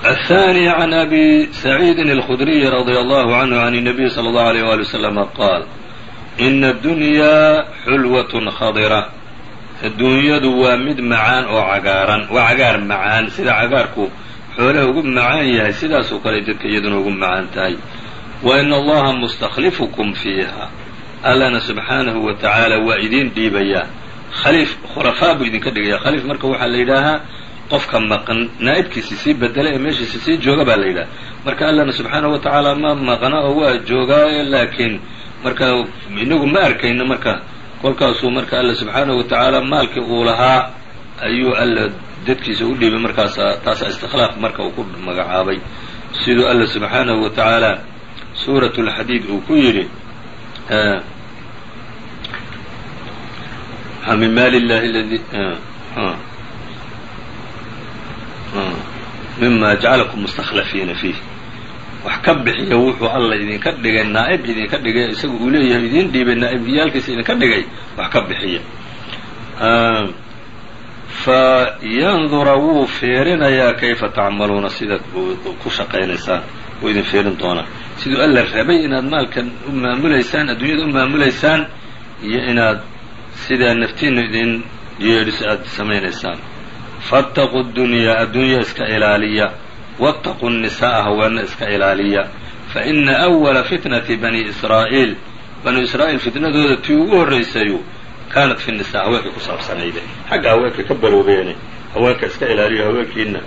الثاني عن أbي سعيid الخdري رضي الله عنه عن النبي صلى الله عليه وaلي وسلم qاal إن الدuنيا xulوة khadرة adduunyadu waa mid macaan oo cagaaran waa cagaar macaan sida cagaarku xoolaha ugu macaan yahay sidaasoo kale dadka iyaduna ugu macaan tahay wa ina allaha mustaklifukum fiiha allana subxaanahu wa tacaala waa idiin dhiibayaa khaliif khulafaa buu idinka dhigaya. Khaliif marka waxaa la yidhaahaa qofka maqan naa'ibkiisi sii bedela ee meeshiisa sii jooga baa la yidhaha. Marka allana subxaanahu wa tacaala ma maqna oo waa joogaaye laakiin marka inagu ma arkayno marka kolkaasuu marka alla subxaanahu wa tacaala maalkii uu lahaa ayuu alla dadkiisa u dhiibay markaasa taasaa istikhlaaq marka uu ku magacaabay. Siduu alla subxaanahu wa tacaala suurat lxadiid uu ku yidhi min maali llahi ladi mima jacalakum mustakhlafiina fiih wax ka bixiya wuxuu alla idinka dhigay naa'ib idinka dhigay isaga uu leeyahay idiin dhiibay naa'ibiyaalkiisa idinka dhigay wax ka bixiya fa yandura wuu fiirinayaa kayfa tacmaluuna sidaad ku shaqaynaysaan wuu idin fiirin doonaa siduu alla rabay inaad maalkan u maamulaysaan adduunyada u maamulaysaan iyo inaad sidaa naftiina idin yeedhiso aad samaynaysaan. Faataquu dunyaa adduunya iska ilaaliya. Waataquu nisaaa haweena iska ilaaliya. Fa ina awala fitnati bani israa'iil. Banu israa'iil fitnadooda tii ugu horraysayu kaanat fi nisaa haweenkay ku saabsanayde xagga haweenkay ka baloobeene haweenka iska ilaaliyo haweenkiina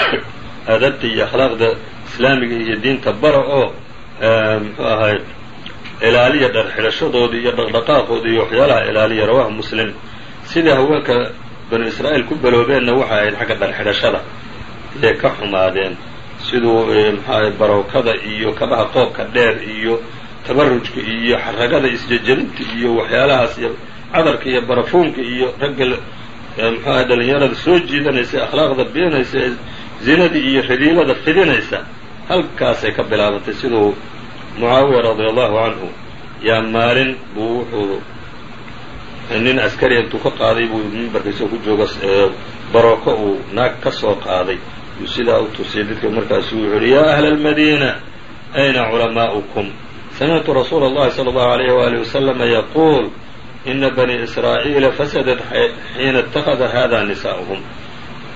adabta iyo akhlaaqda islaamiga iyo diinta bara oo muxuu ahay ilaaliya dhar xidhashadoodii iyo dhaqdhaqaaqoodii iyo waxyaalaha ilaaliya rawahu muslim. Sidai haweenka banu israa'iil ku baloobeenna waxay ahayd xagga dhar xidhashada iyay ka xumaadeen. Siduu maxaahay barookada iyo kabaha qoobka dheer iyo tabarujka iyo xaragada isjejebinta iyo waxyaalahaas iyo cadarka iyo barafuunka iyo ragga muxuaha dhalinyarada soo jiidanaysa akhlaaqda beenaysa ee zinadii iyo radiilada fidinaysa halkaasay ka bilaabantay siduu mucaawiya radia allahu canhu yaa maalin buu wuxuu nin askariya intuu ka qaaday buu mimbarkiisao ku jooga barooko uu naag ka soo qaaday. Yuu sidaa u tusiyay dadka markaasuu wuxu uhi yaa ahla almadiina ayna culamaa'ukum samictu rasuula allahi sala allahu alayh waali wasalama yaquul ina banii israa'iila fasadat xiina اtakada hada nisaa'uhum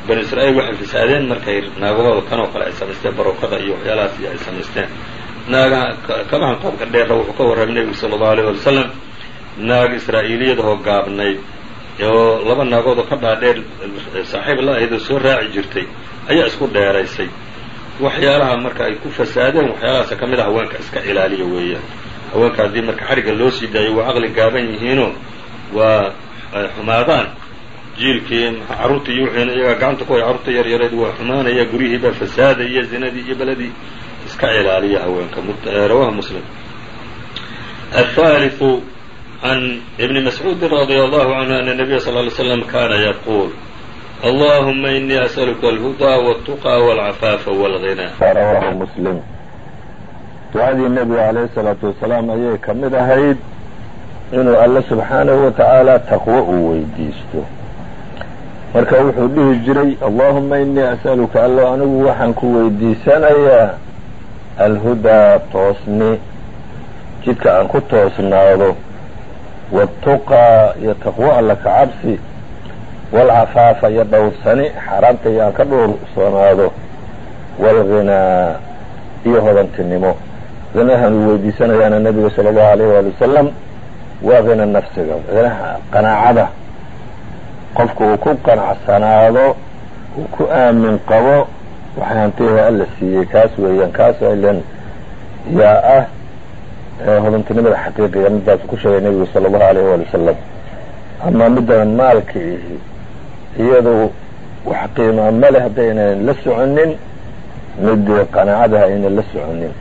bani israa'iil waxay fasaadeen markay naagahooda kanoo kale ay samaysteen barookada iyo waxyaalahaas iyo ay samaysteen naagaha kabahan qoobka dheerra wuxuu ka warramay nebigu sala allahu alayh wasalam naag israa'iiliyadahoo gaabnayd oo laba naagoodoo ka dhaadheer saaxiib la ahayd oo soo raaci jirtay ayaa isku dheeraysay. Waxyaalaha marka ay ku fasaadeen waxyaalahaasa ka mid a haweenka iska ilaaliya weeyaan. Haweenka haddii marka xarigga loo sii daayo waa caqli gaaban yihiinoo waa ay xumaadaan jiilkii carruurtii iyo wixiina iyagaa gacanta ku hay carruurta yaryareed waa xumaanaya guryihii baa fasaadaya zinadii iyo beledii iska ilaaliya haweenka rawahu muslim الثالث عن ابن مسعوud رضي الله عنه أن النبي صلى اه عليه وسلم كان يقول اللهma إنii أسألka الهدى والتقى والعفاaف والغنى rawahu muslim ducadii nebiga calayhi salaatu wasalaam ayay ka mid ahayd inuu alle subxaanahu wa tacaala taqwo uu weydiisto marka wuxuu dhihi jiray allahuma inii as'aluka allo anigu waxaan ku weydiisanayaa alhudaa toosni jidka aan ku toosnaado waatuqaa iyo taqwo alla ka cabsi waalcafaafa iyo dhowrsani xaaraanta iyo aan ka dhowrsanaado waalghinaa iyo hodantinimo. Hinahan uu weydiisanayaana nebiga sala allahu alayh waali wasalam waa hina nafsiga hinaha qanaacada qofku uu ku qanacsanaado uu ku aamin qabo waxay hantiyaha alla siiyey kaas weeyaan kaas ilen yaa ah hodantinimada xaqiiqiga midaasu ku sheegay nebigu sala allahu alayh waali wasalam ama midda maalka iyadu wax qiimaa male haddaynan la soconin midii qanaacadaha aynan la soconin.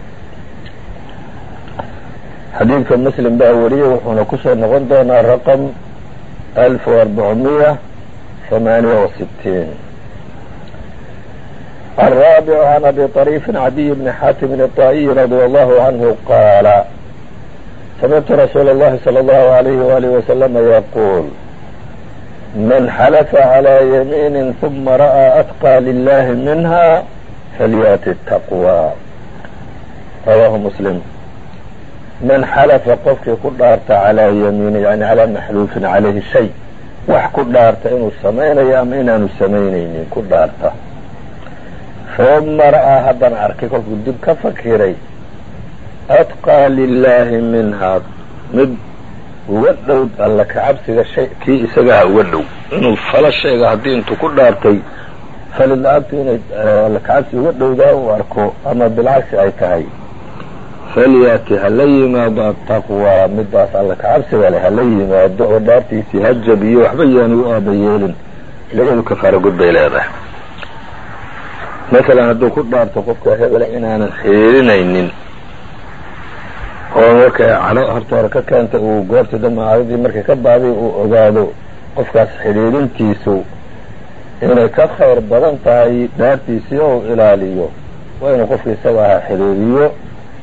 Xadiidka muslim baa wariyey wuxuuna ku soo noqon doonaa raqam alf arbacumiya ثamaaniya وasitiin الرابع عن أبي طريف عدي بن حاتم الطائي رضي الله عنه قال سمعت رسول الله صلى الله عليه وآله وسلم يقول من حلف على يمين ثم رأى أتقى لله منها فليأت التقوى رواه مسلم man xalafa qofkii ku dhaarta calaa yamiini yani calaa maxluufin calayhi shay wax ku dhaarta inuu samaynayo ama inaanu samaynaynin ku dhaarta. Uma ra'aa ah haddana arkay kolkuu dib ka fakiray atqaa lilaahi minhaa mid uga dhow alla ka cabsiga kii isagaha uga dhow. Inuu fala shayga haddii intuu ku dhaartay falid inay eh, alla ka cabsi uga dhowdaa uu arko ama bilcagsi ay tahay falyati hala yimaado ataqwaa midaas alla kacabsiga leh hala yimaado oo dhaartiisii ha jabiyo waxba yaanu u aaba yeelin. Ilagadu kafaara gud bay leedahay. Masalan hadduu ku dhaarto qofka hebela inaanan xiirinaynin oo markay calo horta hore ka keenta uu goorta dambe markay ka baaday uu ogaado qofkaas xidhiirintiisu inay ka khayr badan tahay dhaartiisii oo u ilaaliyo waa inuu qofka isaga ahaa xidhiiriyo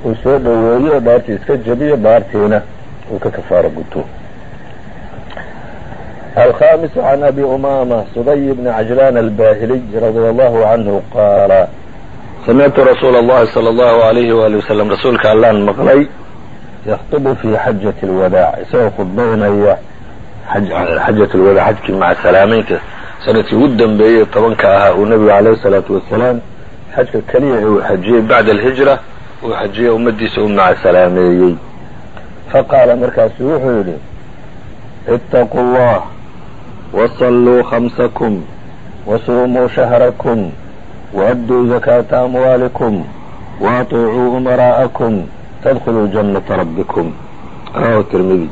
uu soo dhoweeyo oo dhaartii iska jabiyo dhaartiina uu ka kafaaro guto الخامس عن أبي أمامة صدي بن عجلان الباهلي رضي الله عنه قال سمعت رسول الله صلى الله عليه وآله وسلم رasuulka allaan maqlay يخطب في xaجة الوداع isagoo khudbaynaya xajaة الwadاع xajkii maca salaamaynta sanadkii ugu dambeeyey tobanka ahaa uu nebigu عalيه الصلاaةu وaسلاam xajka keliya ee uu xajiyey bacda alhijra uu xajiyey ummaddiisa u maca salaameeyey. Faqaala markaasu wuxuu yidhi ittaquu allah wasalluu khamsakum wasuumuu shahrakum waadduu zakaata amwaalikum waaطicuu umaraa'akum tadkhuluu jannata rabbikum. Rawahu tirmidi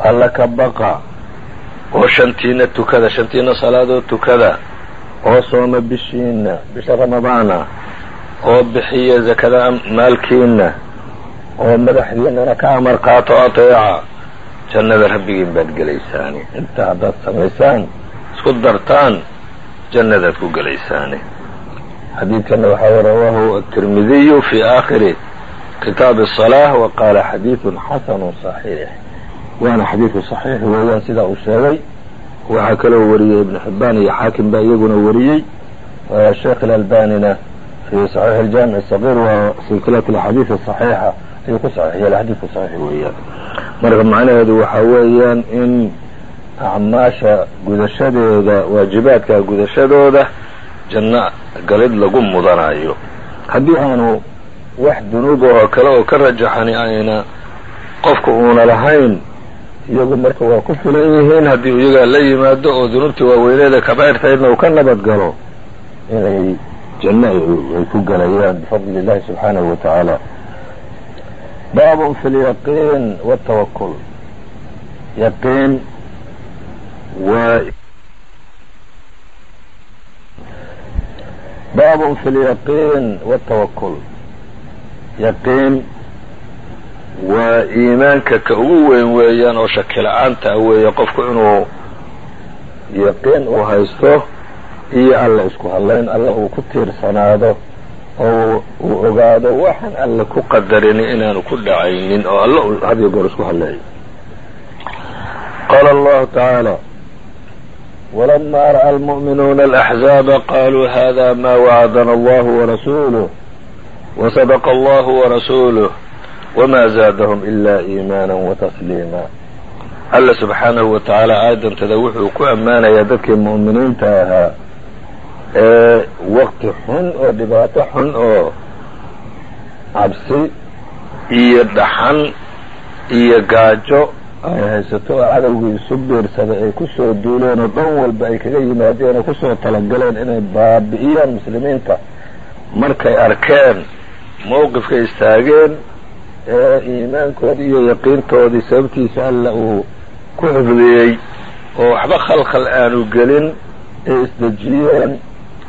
alla ka baqa oo shantiina tukada shantiina salaadoo tukada oo sooma bishiina bisha ramadaana oo bixiya zakada maalkiina oo madaxdiinana ka amar qaato ateeca jannada rabbigiin baad gelaysaani inta haddaad samaysaan isku dartaan jannadaad ku gelaysaani xadiidkana waxaa rawaahu atirmidiyu fi aakhiri kitaabi الصلاة wa qaala xadiiثu xasanu صaxiix waana xadiidku صaxiix weeyaan sidaa uu sheegay waxaa kaloo wariyey ibn xibaan iyo xaakim baa iyaguna wariyey sheekh اlalbanina fi صaxiix اjaamiع الصغيr waa silsilaة اxaadiiث صaxiixa ayuu ku saxiix yeelay xadiidku صaxiix weeyaan marka macnaheedu waxaa weeyaan in acmaasha gudashadeeda waajibaadka gudashadooda janno galid lagu mudanayo haddii aanu wax dunuub oo kale oo ka rajaxani ayna qofka uuna lahayn iyagu marka waa ku filan yihiin haddii iyagaa la yimaado oo dunuubtii waaweyneeda kabaa'irtaydna uu ka nabad galo inay janno ay ku galayaan bifadli illahi subxaanahu wa tacaala baabun fi lyaqiin wاtawakul yaqiin waa baabun fi lyaqiin wاtawakul yaqiin waa iimaanka ka ugu weyn weeyaan oo shaki la'aanta weeye qofku inuu yaqiin uu haysto iyo alle isku hadlayn alle uu ku tiirsanaado oo uu ogaado waxaan alle ku qadarini inaanu ku dhacaynin oo alle uu hadiyo goor isku hadleeyo qaala allahu tacaala walamaa ra'a almu'minuuna alaxzaaba qaluu hada ma wacadana allahu warasuuluh wasadaqa allahu warasuuluh wma zaadahum ila iimaana watasliima alla subxaanahu wa tacaala aayadantada wuxuu ku ammaanayaa dadkii mu'miniinta ahaa waqti xun oo dhibaato xun oo cabsi iyo dhaxan iyo gaajo ay haysato oo cadowgii isu biirsaday ay ku soo duuleen oo dhan walba ay kaga yimaadeen oo ku soo talagaleen inay baabi'iyaan muslimiinta. Markay arkeen mowqifkay istaageen ee iimaankoodii iyo yaqiintoodii sababtiisa alla uu ku xifdiyey oo waxba khalkhal aanu gelin ee isdejiyeen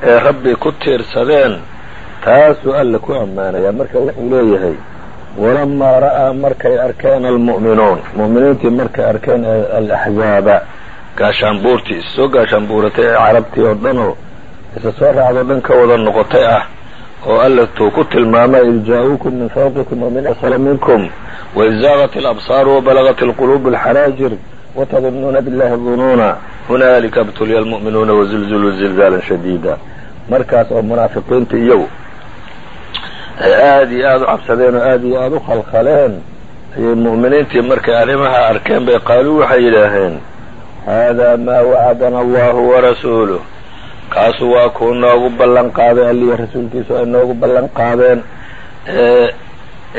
ee rabbi ku tiirsadeen taasuu alla ku ammaanayaa. Marka wuxuu leeyahay walamaa ra'aa markay arkeen almu'minuun. Mu'miniintii markay arkeen alaxzaaba gaashaanbuurtii is soo gaashaanbuuratay ee carabtii oo dhan oo isa soo raacdo dhan ka wada noqotay ah oo alla tuu ku tilmaamay id jaa-uukum min fawqikum wamin asfala minkum waid zaaqat alabsaaru wabalagat alquluub alxanaajir watadunnuuna billahi dunuuna hunaalika btuliya almu'minuuna wazilziluu zilzaalan shadiida markaas oo munaafiqiinta iyagu ay aada iyo aada u cabsadeen oo aada iyo aada u khalkhaleen ayay mu'miniintii markay arrimaha arkeen bay qaaluu waxay yidhaaheen haadaa maa wacadana allahu warasuuluh kaasu waa kuu noogu ballan qaaday alliya rasuulkiisu ay noogu ballan qaadeen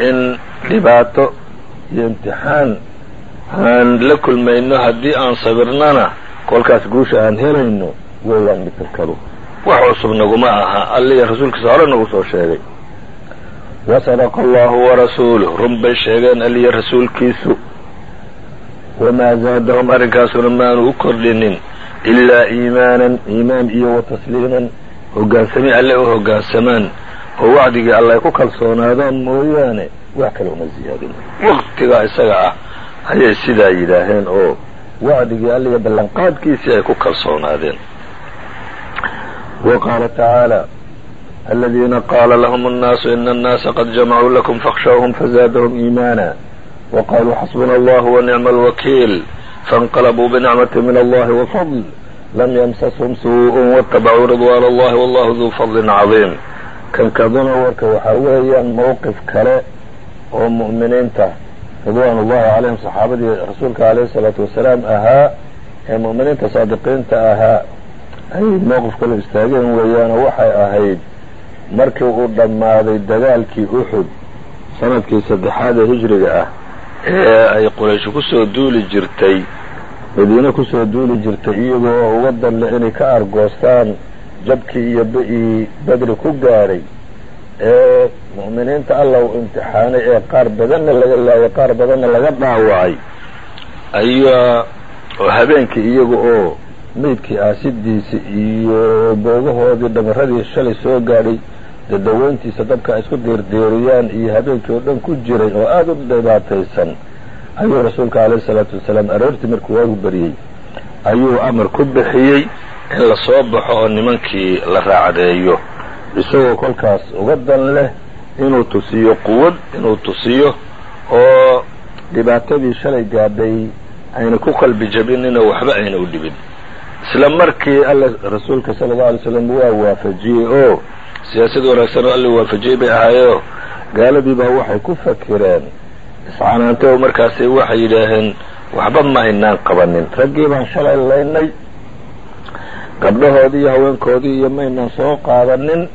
in dhibaato iyo imtixaan aan la kulmayno haddii aan sabirnana kolkaas guusha aan helayno weeyaan mitirkadu wax cusub naguma aha alliya rasuulkiisa hore nagu soo sheegay. Wasadaqa allahu warasuuluh run bay sheegeen alliya rasuulkiisu. Wamaa zaadahum arrinkaasuna maanu u kordhinin ilaa iimaanan iimaan iyo wa tasliiman. Hoggaansami alle u hoggaansamaan. Oo wacdigii alla ay ku kalsoonaadaan mooyaane wax kale uma ziyaadin. Waqtigaa isaga ah ayay sidaa yidhaaheen oo wacdigii alle iyo ballanqaadkiisii ay ku kalsoonaadeen wa qaala tacaala aladiina qaala lahum annaasu ina annaasa qad jamacuu lakum fakhshawhum fazaadahum iimaana wa qaluu xasbuna allahu wa nicma alwakiil faاnqalbuu bnicmati min allahi wafadl lam ymsashum suuء waاtabacuu ridwan allahi wallahu duu fadli cadiim kan kaduna warka waxaa weeyaan mowqif kale oo mu'miniinta ridwaan ullahi calayhim saxaabadii rasuulka alayh الsalaatu wasalaam ahaa ee mu'miniinta saadiqiinta ahaa. Ay mowqif kale istaageen weeyaanoo waxay ahayd markii uu dhammaaday dagaalkii uxud sannadkii saddexaad ee hijriga ah ee ay quraysh ku soo duuli jirtay madiine ku soo duuli jirtay iyagoo oo uga danle inay ka argoostaan jabkii iyo bi-ii badri ku gaadhay ee mu'miniinta alla uu imtixaanay ee qaar badanna laga laayay qaar badanna laga dhaawacay. Ayaa habeenkii iyaga oo meydkii aasidiisa iyo boogahoodii dhamaradii shalay soo gaadhay dadaweyntiisa dabka ay isku deerdeeriyaan iyo habeenkii oo dhan ku jiray oo aada u dhibaataysan ayuu rasuulka calayhi salaatu wasalaam aroortii markuu waagu baryey ayuu amar ku bixiyey in la soo baxo oo nimankii la raacdeeyo. Isagoo kolkaas uga dan leh inuu tusiyo quwad inuu tusiyo oo dhibaatadii shalay gaadhay ayna ku qalbi jabinina waxba ayna u dhibin. Isla markii alle rasuulka sala allau alay slam waa waafajiyey oo siyaasad wanaagsan oo alle waafajiyey bay ahaayoo gaaladii baa waxay ku fakireen iscanaante oo markaasi waxay yidhaaheen waxba ma aynaan qabanin. Raggii baan shalay laynay gabdhahoodii iyo haweenkoodii iyo maynaan soo qaadanin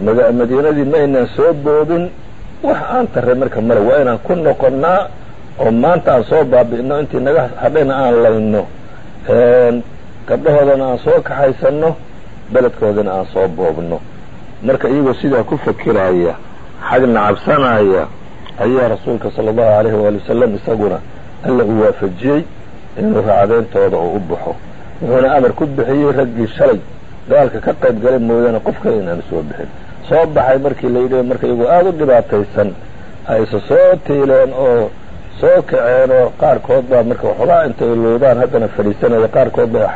madiinadii maynaan soo boobin wax aan tarray marka male waa inaan ku noqonnaa oo maanta aan soo baabi'ino intii naga hadhayna aan layno. Gabdhahoodana aan soo kaxaysanno beledkoodana aan soo boobno. Marka iyagoo sidaa ku fakiraya xagna cabsanaya ayaa rasuulka sala allahu alayhi waali wasalam isaguna alla uu waafajiyey inuu raacdeyntooda oo u baxo. Wuxuuna amar ku bixiyey raggii shalay dagaalka ka qayb galay mooyaane qof kale inaanu soo bixin soo baxay markii la yidhi marka iyagoo aada u dhibaataysan ayse soo tiileen oo soo kaceen oo qaarkood baa marka waxoogaa intay luudaan haddana fadhiisanaya qaarkood baa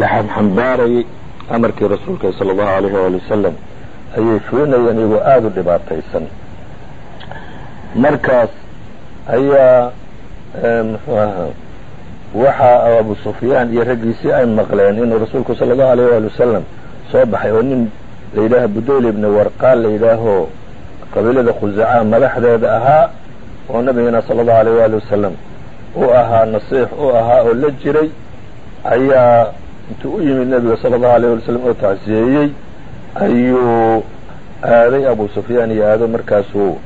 la xamxambaarayay amarkii rasuulka sala allahu alayhi waali wasalam ayay fulinayeen iyagoo aada u dhibaataysan. Markaas ayaa muxuu waxaa abu sufyaan iyo raggiisii ay maqleen inuu rasuulku sala allahu alayh waali wasalam soo baxay oo nin la yidhaaho budayl ibni warqaan la yidhaaho qabiilada khusacaa madaxdeeda ahaa oo nabigana sala allahu alayh waali wasalam u ahaa nasiix u ahaa oo la jiray ayaa intuu u yimid nebiga sala allahu alayh wali slam oo tacsiyeeyey ayuu aaday abu sufyaan iyo aado markaasuu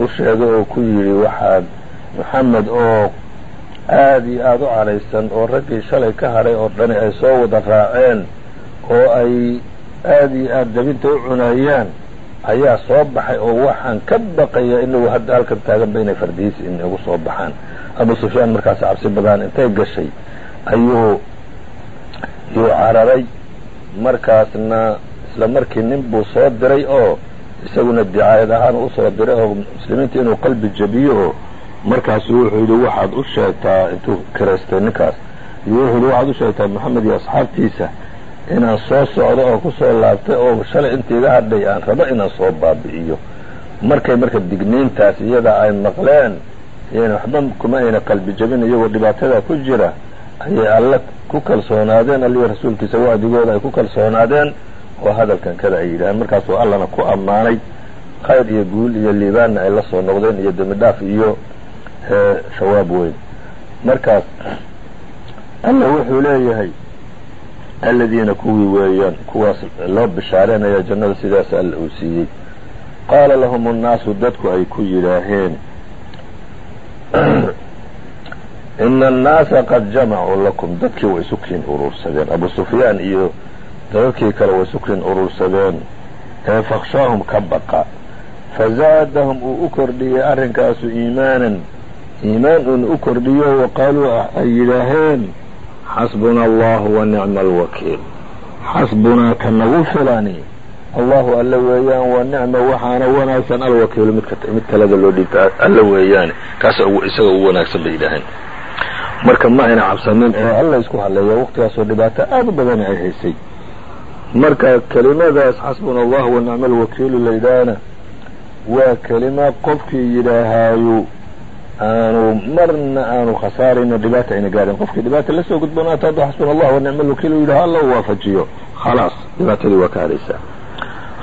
u sheegay oo ku yidhi waxaad moxamed oo aada iyo aada u cadhaysan oo raggii shalay ka hadhay oo dhani ay soo wada raaceen oo ay aada iyo aada dabinta u cunayaan ayaa soo baxay oo waxaan ka baqaya inagu hadda halkan taaganba inay fardihiisi inagu soo baxaan. Abu sufyaan markaas cabsi badaan intay gashay ayuu yuu cararay. Markaasna isla markii nin buu soo diray oo isaguna dicaayad ahaan u soo diray oo muslimiinta inuu qalbi jabiyo oo markaasu wuxuu yidhi waxaad u sheegtaa intuu kiraystay ninkaas wuxuu yidhi waxaad u sheegtaa moxamed iyo asxaabtiisa inaan soo socdo oo ku soo laabtay oo shalay inta iga hadhay aan rabo inaan soo baabi'iyo. Markay marka digniintaas iyada ay maqleen yan waxba kuma ayna qalbi jabin iyagoo dhibaatada ku jira ayay alle ku kalsoonaadeen alliyo rasuulkiisa wacdigooda ay ku kalsoonaadeen oo hadalkan kada ay yidhaaheen markaasuu allana ku ammaanay. Khayr iyo guul iyo liibaanna ay la soo noqdeen iyo dembi dhaaf iyo shawaab weyn. Markaas alla wuxuu leeyahay aladiina kuwii weeyaan kuwaas loo bishaareynaya jannada sidaas alla uu siiyey qaala lahum annaasu dadku ay ku yidhaaheen ina annaasa qad jamacuu lakum dadkii way isu kiin urursadeen abu sufyaan iyo dadadkii kale way isu kiin urursadeen ee fakhshaahum ka baqa fazaadahum uu u kordhiyey arrinkaasu iimaanan iimaan uuna u kordhiyo wa qaaluu ay yidhaaheen xasbuna allahu wa nicma alwakiil xasbunaa ka nagu filani allahu alla weeyaan wa nicma waxaana wanaagsan alwakiilu mid talada loo dhiibta alla weeyaane kaasa isaga ugu wanaagsan bay yidhaaheen marka ma ayna cabsanin ee alla isku hadleeya waqtigaasoo dhibaato aada u badani ay haysay marka kelimadaas xasbuna allahu wa nicma alwakiilu la yidhaahana waa kelima qofkii yidhaahaayu aanu marna aanu khasaarayno dhibaata ayna gaadhin. Qofkii dhibaata la soo gudboonaata haddu xasbuna allah wa nicma alwakiil u yidhaho alla u waafajiyo. Khalaas dhibaatadii waa ka hadhaysaa.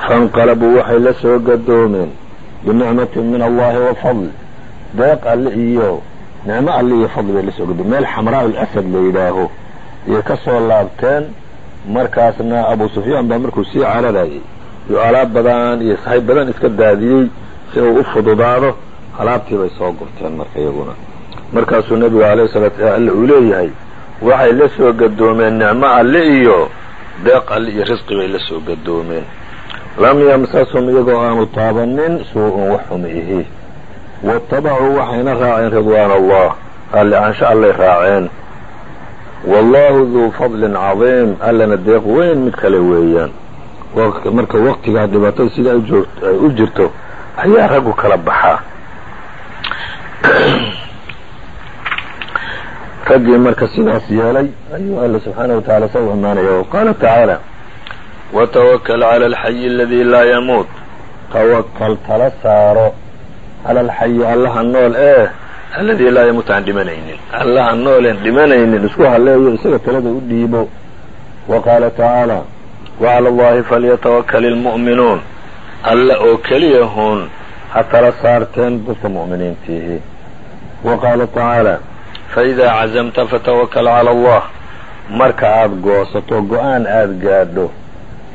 Fainqalabuu waxay la soo gadoomeen binicmatin min allahi wa fadl. Deeq alle iyo nicmo alle iyo fadli bay la soo gadoomeen. Meel xamraa alasad la yidhaaho. Ayay ka laabteen markaasna abu sufyaan baa markuu sii cararayay iyo alaab badan iyo sahay badan iska daadiyey si uu u fududaado alaabtii bay soo gurteen marka iyaguna. Markaasuu nebigu alayh salaatu alle uu leeyahay waxay la soo gadoomeen nicmo alle iyo deeq alle iyo risqi bay la soo gadoomeen. Lam yamsashum iyagoo aanu taabanin suu-un wax xuma ihi. Waاtabacuu waxayna raaceen ridwaan allah raalli aansha allay raaceen. Wallahu duu fadlin cadiim allana deeq weyn mid kale weeyaan. Marka waqtigaa dhibaatada sida ay u jirto ayaa raggu kala baxaa raggii marka sidaas yeelay ayuu alla subxaanaه wa taعala sa u imaanaya qaala tacaala watawakl calى alxayi aladii laa yamuut tawakal tala saaro cala alxayi allaha nool ee alladii laa yamuut aan dhimanaynin allaha nooleen dhimanaynin isku haleeyo isaga talada u dhiibo wa qaala tacaala wacala allahi falyatawakal ilmu'minuun alla oo keliya hun ha tala saarteen dadka mu'miniintiihi wa qaala tacaala faidaa cazamta fatawakal cala allah marka aada goosato go'aan aada gaadho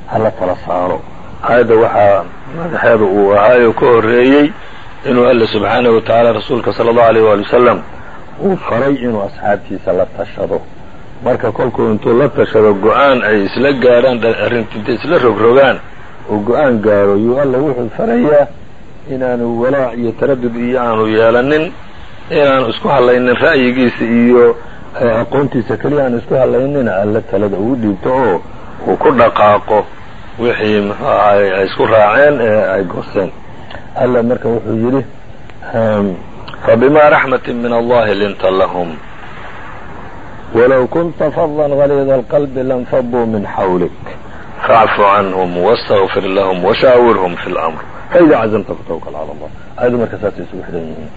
hala tala saaro aayadda waxaa madaxeeda uu ahaayo ka horreeyey inuu alla subxaanahu wa tacaala rasuulka sala allahu alayh waali wasalam uu faray inuu asxaabtiisa la tashado marka kolkuu intuu la tashado go'aan ay isla gaadhaan arrinta intay isla rogrogaan oo go'aan gaaro yuu alla wuxuu farayaa inaanu walaac iyo taradud iyo aanu yeelanin inaanu isku hadlaynin ra'yigiisa iyo aqoontiisa keliya aanu isku hadlaynina alla talada ugu dhiibto oo uu ku dhaqaaqo wixii muxuu ahay ay isku raaceen ee ay gooseen. Alla marka wuxuu yidhi fabima raxmati min allahi linta lahum. Walow kunta fadan galiida alqalbi lanfaduu min xawlik. Faacfu canhum wاstagfir lahum washaawirhum fi اlamr faida cazamta fatawakal cala allah. Ayadu marka saasay isugu xidhan yihiin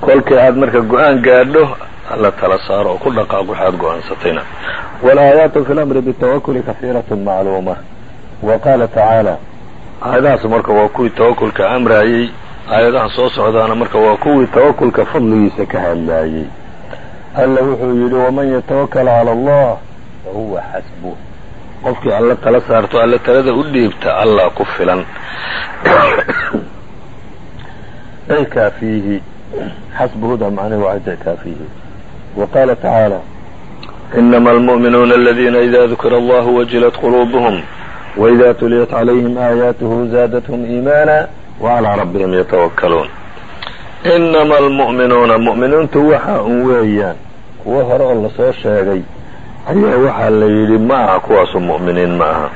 kolkii aad marka go'aan gaadho alla tala saaro oo ku dhaqaaq waxaad go'aansatayna. Walaayaatu fi lamri bitawakuli kahiirat macluuma. Wa qaala tacaala aayadahaas marka waa kuwii tawakulka amraayey aayadaha soo socdaana marka waa kuwii tawakulka fadligiisa ka hadlaayey. Alla wuxuu yidhi waman yatawakal cala allah fa huwa xasbu qofkii alla tala saarto alla talada u dhiibta allah ku filan. Ay kaafiihi xasbuhuda macnahi waxay tahay kaafiihi wa qaala tacaala inama almu'minuuna aladiina ida dukira allahu wajilat quluubuhum waida tuliyat calayhim aayaatuhu zaadathum iimaana wacalaa rabbihim yatawakkaluun inama almu'minuuna mu'miniintu waxa un weeyaan kuwo hore oo la soo sheegay ayaa waxaa la yidhi ma aha kuwaasu mu'miniin ma aha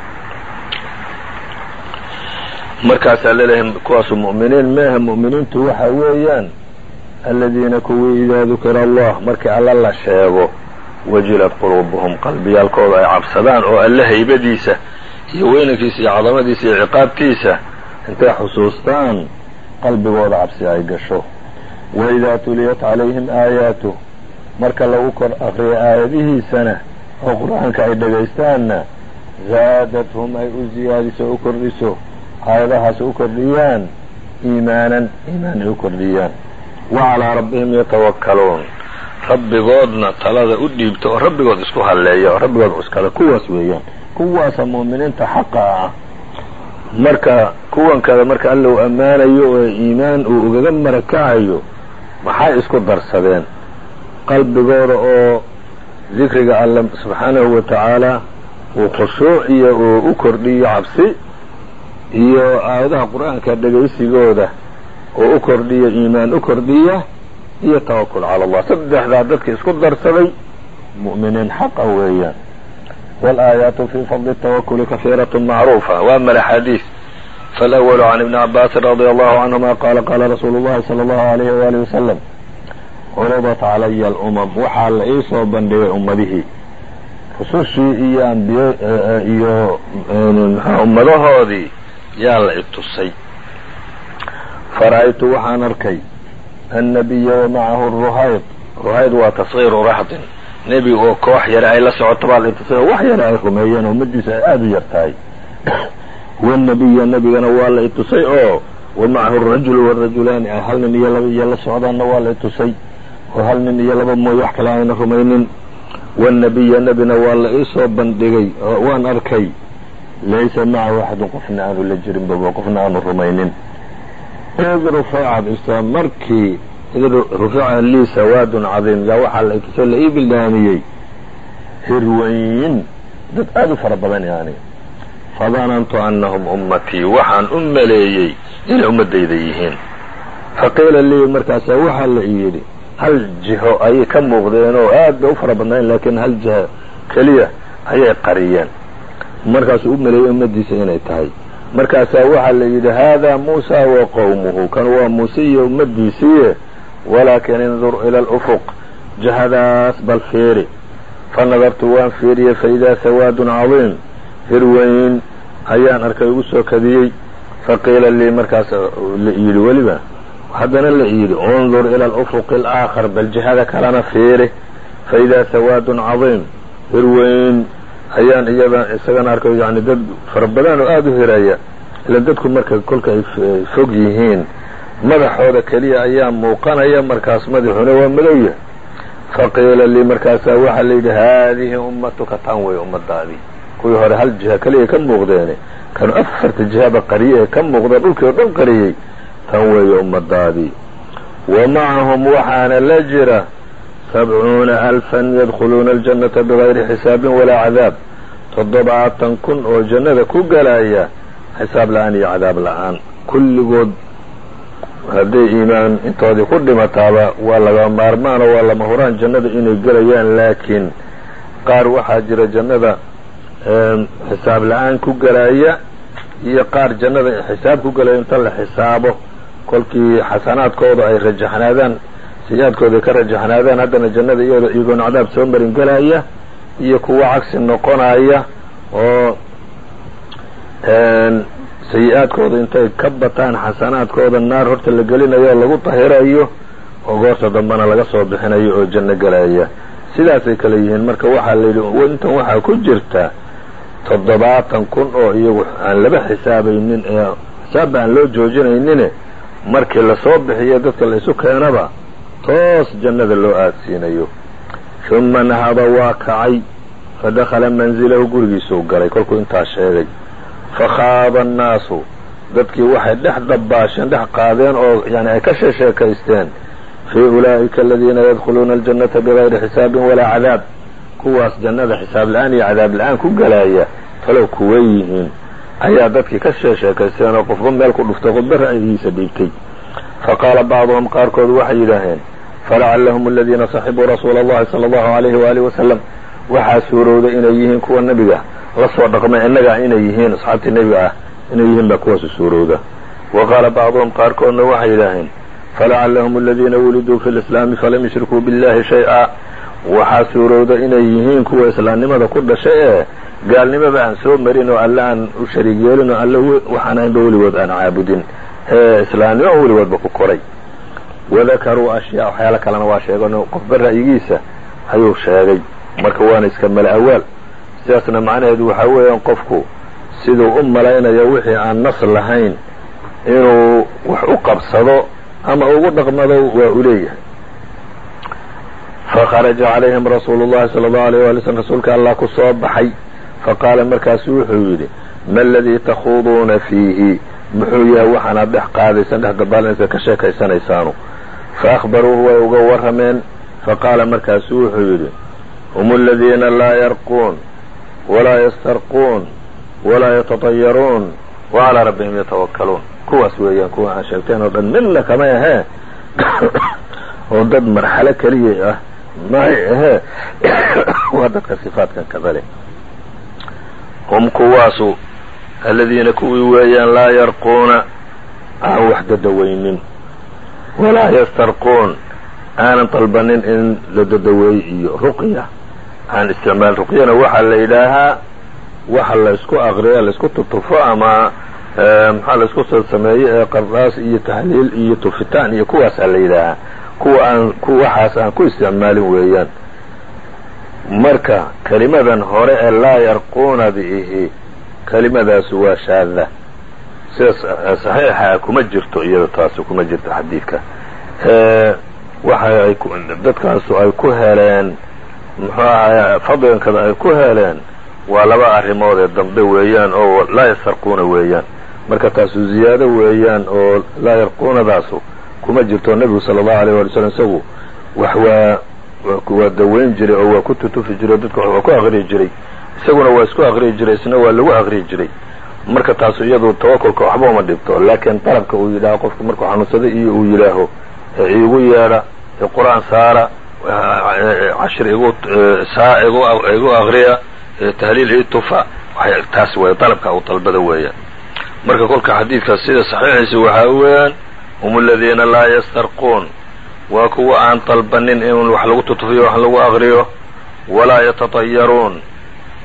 markaasaa la leeyahay kuwaasu mu'miniin maaha mu'miniintu waxa weeyaan aladiina kuwii idaa dukira allah markii alla la sheego wajilat quluubuhum qalbiyaalkooda ay cabsadaan oo alle haybadiisa iyo weynankiisa iyo cadamadiisa iyo ciqaabtiisa intay xusuustaan qalbigooda cabsi ay gasho. Waidaa tuliyat calayhim aayaatuh marka lagu kor akriyo aayadihiisana oo qur'aanka ay dhagaystaanna zaadathum ay u ziyaadiso u kordhiso aayadahaas u kordhiyaan iimaanan iimaan ay u kordhiyaan wa calaa rabbihim yatawakkaluun rabbigoodna talada u dhiibta oo rabbigood isku halleeya oo rabbigood cuskada kuwaas weeyaan. Kuwaasa mu'miniinta xaqa ah. Marka kuwankada marka alla uu ammaanayo oo iimaan uu ugaga marakacayo maxay isku darsadeen? Qalbigooda oo dikriga alle subxaanahu wa tacaala uu khushuuciyo uu u kordhiyo cabsi iyo aayadaha qur'aanka dhegaysigooda oo u kordhiyo iimaan u kordhiya iyo tawakul cala allah saddexdaa dadka isku darsaday mu'miniin xaqa weeyaan wاlaayaatu fi fadli الtawakuli kahiiraة macruufa wa ama axaadiis faاlأwl can ibni cabaasin radi allahu canهuma qala qala rasuulu اllahi salى اllahu alayh wali wasalam curidat calaya alumam waxaa la ii soo bandhigay ummadihii rusushii iyo ambiy iyo ummadahoodii yaa la i tusay fara'aytu waxaan arkay annabiya wamacahu ruhayd ruhayd waa tasgiiru raxdin nebi oo koox yare ay la socoto baa la i tusay oo wax yare ay rumeeyeen oo ummadiisa ay aada u yar tahay wanabiya nebigana waa la i tusay oo wamacahu arajulu warajulaani ay hal nin iyo laba iyo la socdaanna waa la i tusay oo hal nin iyo laba mooye wax kale ayna rumaynin wالnabiya nebina waa la iisoo bandhigay waan arkay laysa macahu axadun qofna aanu la jirinba qofna aanu rumaynin id ruficat isla markii id rufica lii sawaadun cadiim yaa waxaa la tusoo la ii bildaamiyey. Hirwayn dad aada u fara badan yani fadanantu anahum ummatii waxaan u maleeyey inay ummadayda yihiin. Faqiila lii markaasaa waxaa la yidhi hal jiho ayay ka muuqdeen oo aad bay u fara badnayn laakiin hal jiho keliya ayay qariyeen. Markaasuu u maleeyey ummadiisa inay tahay markaasaa waxaa la yidhi haadaa muusa wa qowmuhu kan waa muuse iyo ummadiisiiye walaakin indur ila alufuq. Jihadaas bal fiiri fa nadartu waan fiiriyey faidaa sawaadun cadiim. Hirweyn ayaan arkay ugu soo kadiyey. Faqiila lii markaas la yidhi weliba haddana la yidhi undur ila alufuqi alaakhar. Bal jihada kalena fiiri faidaa sawaadun cadiim. Hirweyn ayaan iyada isagana arkay yani dad fara badan oo aada u hiraya ila dadku marka kolka ay fog yihiin madaxooda keliya ayaa muuqanaya markaas madaxuna waa madowya faqiila lii markaasaa waxaa la yidhi haadihi ummatuka tan wey ummadaadii kuwii hore hal jiha keliya ka muuqdeene kanu afarta jihaba qariye ee ka muuqda dhulkii oo dhan qariyey tan weeye ummadaadii wa macahum waxaana la jira sabcuuna alfan yadkhuluuna aljannata bigayri xisaabin walaa cadaab toddobaatan kun oo jannada ku galaya xisaab la'aan iyo cadaab la'aan kulligood hadday iimaan intoodii ku dhimataaba waa laga maarmaan oo waa lama huraan jannada inay gelayaan laakiin qaar waxaa jira jannada xisaab la'aan ku gelaya iyo qaar jannada xisaab ku gelaya inta la xisaabo kolkii xasanaadkooda ay rajaxnaadaan sayi-aadkooda ay ka rajaxnaadaan haddana jannada iyadoo iyagoon cadaab soo marin gelaya iyo kuwa cagsi noqonaya oo sayi-aadkooda intay ka bataan xasanaadkooda naar horta la gelinayo oo lagu tahirayo oo goorta dambena laga soo bixinayo oo janno gelaya sidaasay kale yihiin marka waxaa la yidhi intan waxaa ku jirta toddobaatan kun oo iyagu aan laba xisaabaynin ee xisaabba aan loo joojinaynine markii la soo bixiyo dadka la isu keenaba toos jannada loo aadsiinayo. uma nahada waa kacay fadakhala manzilahu gurigiisuu galay. kolkuu intaa sheegay. fakhaada annaasu dadkii waxay dhex dabbaasheen dhex qaadeen oo yani ay ka sheesheekaysteen fii ulaa'ika aladiina yadkhuluuna aljannata bigayri xisaabin walaa cadaab kuwaas jannada xisaab la'aan iyo cadaab la'aan ku galaya talow kuway yihiin ayaa dadkii ka sheesheekaysteen oo qofba meel ku dhuftay qofba ra'yigiisa dhiibtay. faqaala bacduhum qaarkood waxay yidhaaheen falacallahum aladiina saxibuu rasuula allahi sala allahu alayhi waalihi wasalam waxaa suurowday inay yihiin kuwa nebiga la soo dhaqmay innagaa inay yihiin asxaabtii nebiga ah inay yihiin baa kuwaasu suurowda wa qaala bacduhum qaarkoodna waxay yidhaaheen falacallahum aladiina wuliduu fi lislaami falam yushrikuu billahi shay-a waxaa suurowda inay yihiin kuwa islaamnimada ku dhashay ee gaalnimaba aan soo marin oo alle aan u shariig yeelin oo alle waxaan ahaynba weligood aan caabudin ee islaamnimo weligoodba ku koray wadakaruu ashyaa waxyaalo kalena waa sheegan qofba ra'yigiisa ayuu sheegay. Marka waana iska mala awaal. Sidaasna macnaheedu waxaa weeyaan qofku siduu u malaynayo wixii aan nas lahayn inuu wax u qabsado ama ugu dhaqmado waa u leeyahay. Fakharaja calayhim rasuulu llahi sala allahu alayh wali slm rasuulka allah ku baxay. Faqaala markaasu wuxuu yidhi ma aladii takhuuduuna fiihi? Muxuu yahay waxaanaad dhex qaadaysaan dhex dabaalanaysa ka sheekaysanaysaanu faahbaruuhu way uga warrameen faqaala markaasu wuxuu yidhi hum aladiina laa yarquun walaa yastarquun walaa yatatayaruun wa calaa rabbihim yatawakkaluun kuwaas weeyaan kuwa aan sheegteen oo dhan midna kama ahee oo dad marxalo keliya ah may ahee waa dadka sifaadkan kada leh hum kuwaasu aladiina kuwii weeyaan laa yarquuna aan wax dadaweynin walaa yastarquun. Aanan dalbanin in la dadaweeyo iyo ruqya. Aan isticmaal ruqyana waxaa la yidhaahaa waxa laysku aqriya laysku tutufo ama maxaa laysku soo sameeyo ee qardaas iyo tahliil iyo tufitaan iyo kuwaasaa la yidhaahaa. Kuwa aan waxaas aan ku isticmaalin weeyaan. Marka kelimadan hore ee laa yarquuna biihi kelimadaasi waa shaada sida saxiixa kuma jirto iyada taasi kuma jirto xadiidka. Waxa ay dadkaasu ay ku heleen muxuu ahaay fadligankada ay ku heleen waa laba arrimood ee dambe weeyaan oo laa yastarquuna weeyaan. Marka taasu ziyaado weeyaan oo laa yarquunadaasu kuma jirto nebigu sala allahu aleyh wali slam isagu wax waa waa daweyn jiray oo waa ku tutufi jiray dadka waa ku aqriyi jiray. Isaguna waa isku aqriyi jiray isna waa lagu aqriyi jiray marka taasu iyadu tawakulka waxba uma dhibto laakiin dalabka uu yidhaaho qofku markuu xanuunsada iyo uu yidhaaho iigu yeedha ee qur'aan saara cashir saa igu aqriya tahliil ii tufa taas way dalabka uu dalbada weeyaan marka kolka xadiidka sida saxiixiisa waxaa weeyaan hum aladiina laa yastarquun waa kuwa aan dalbanin in wax lagu tutufiyo wax lagu aqriyo walaa yatatayaruun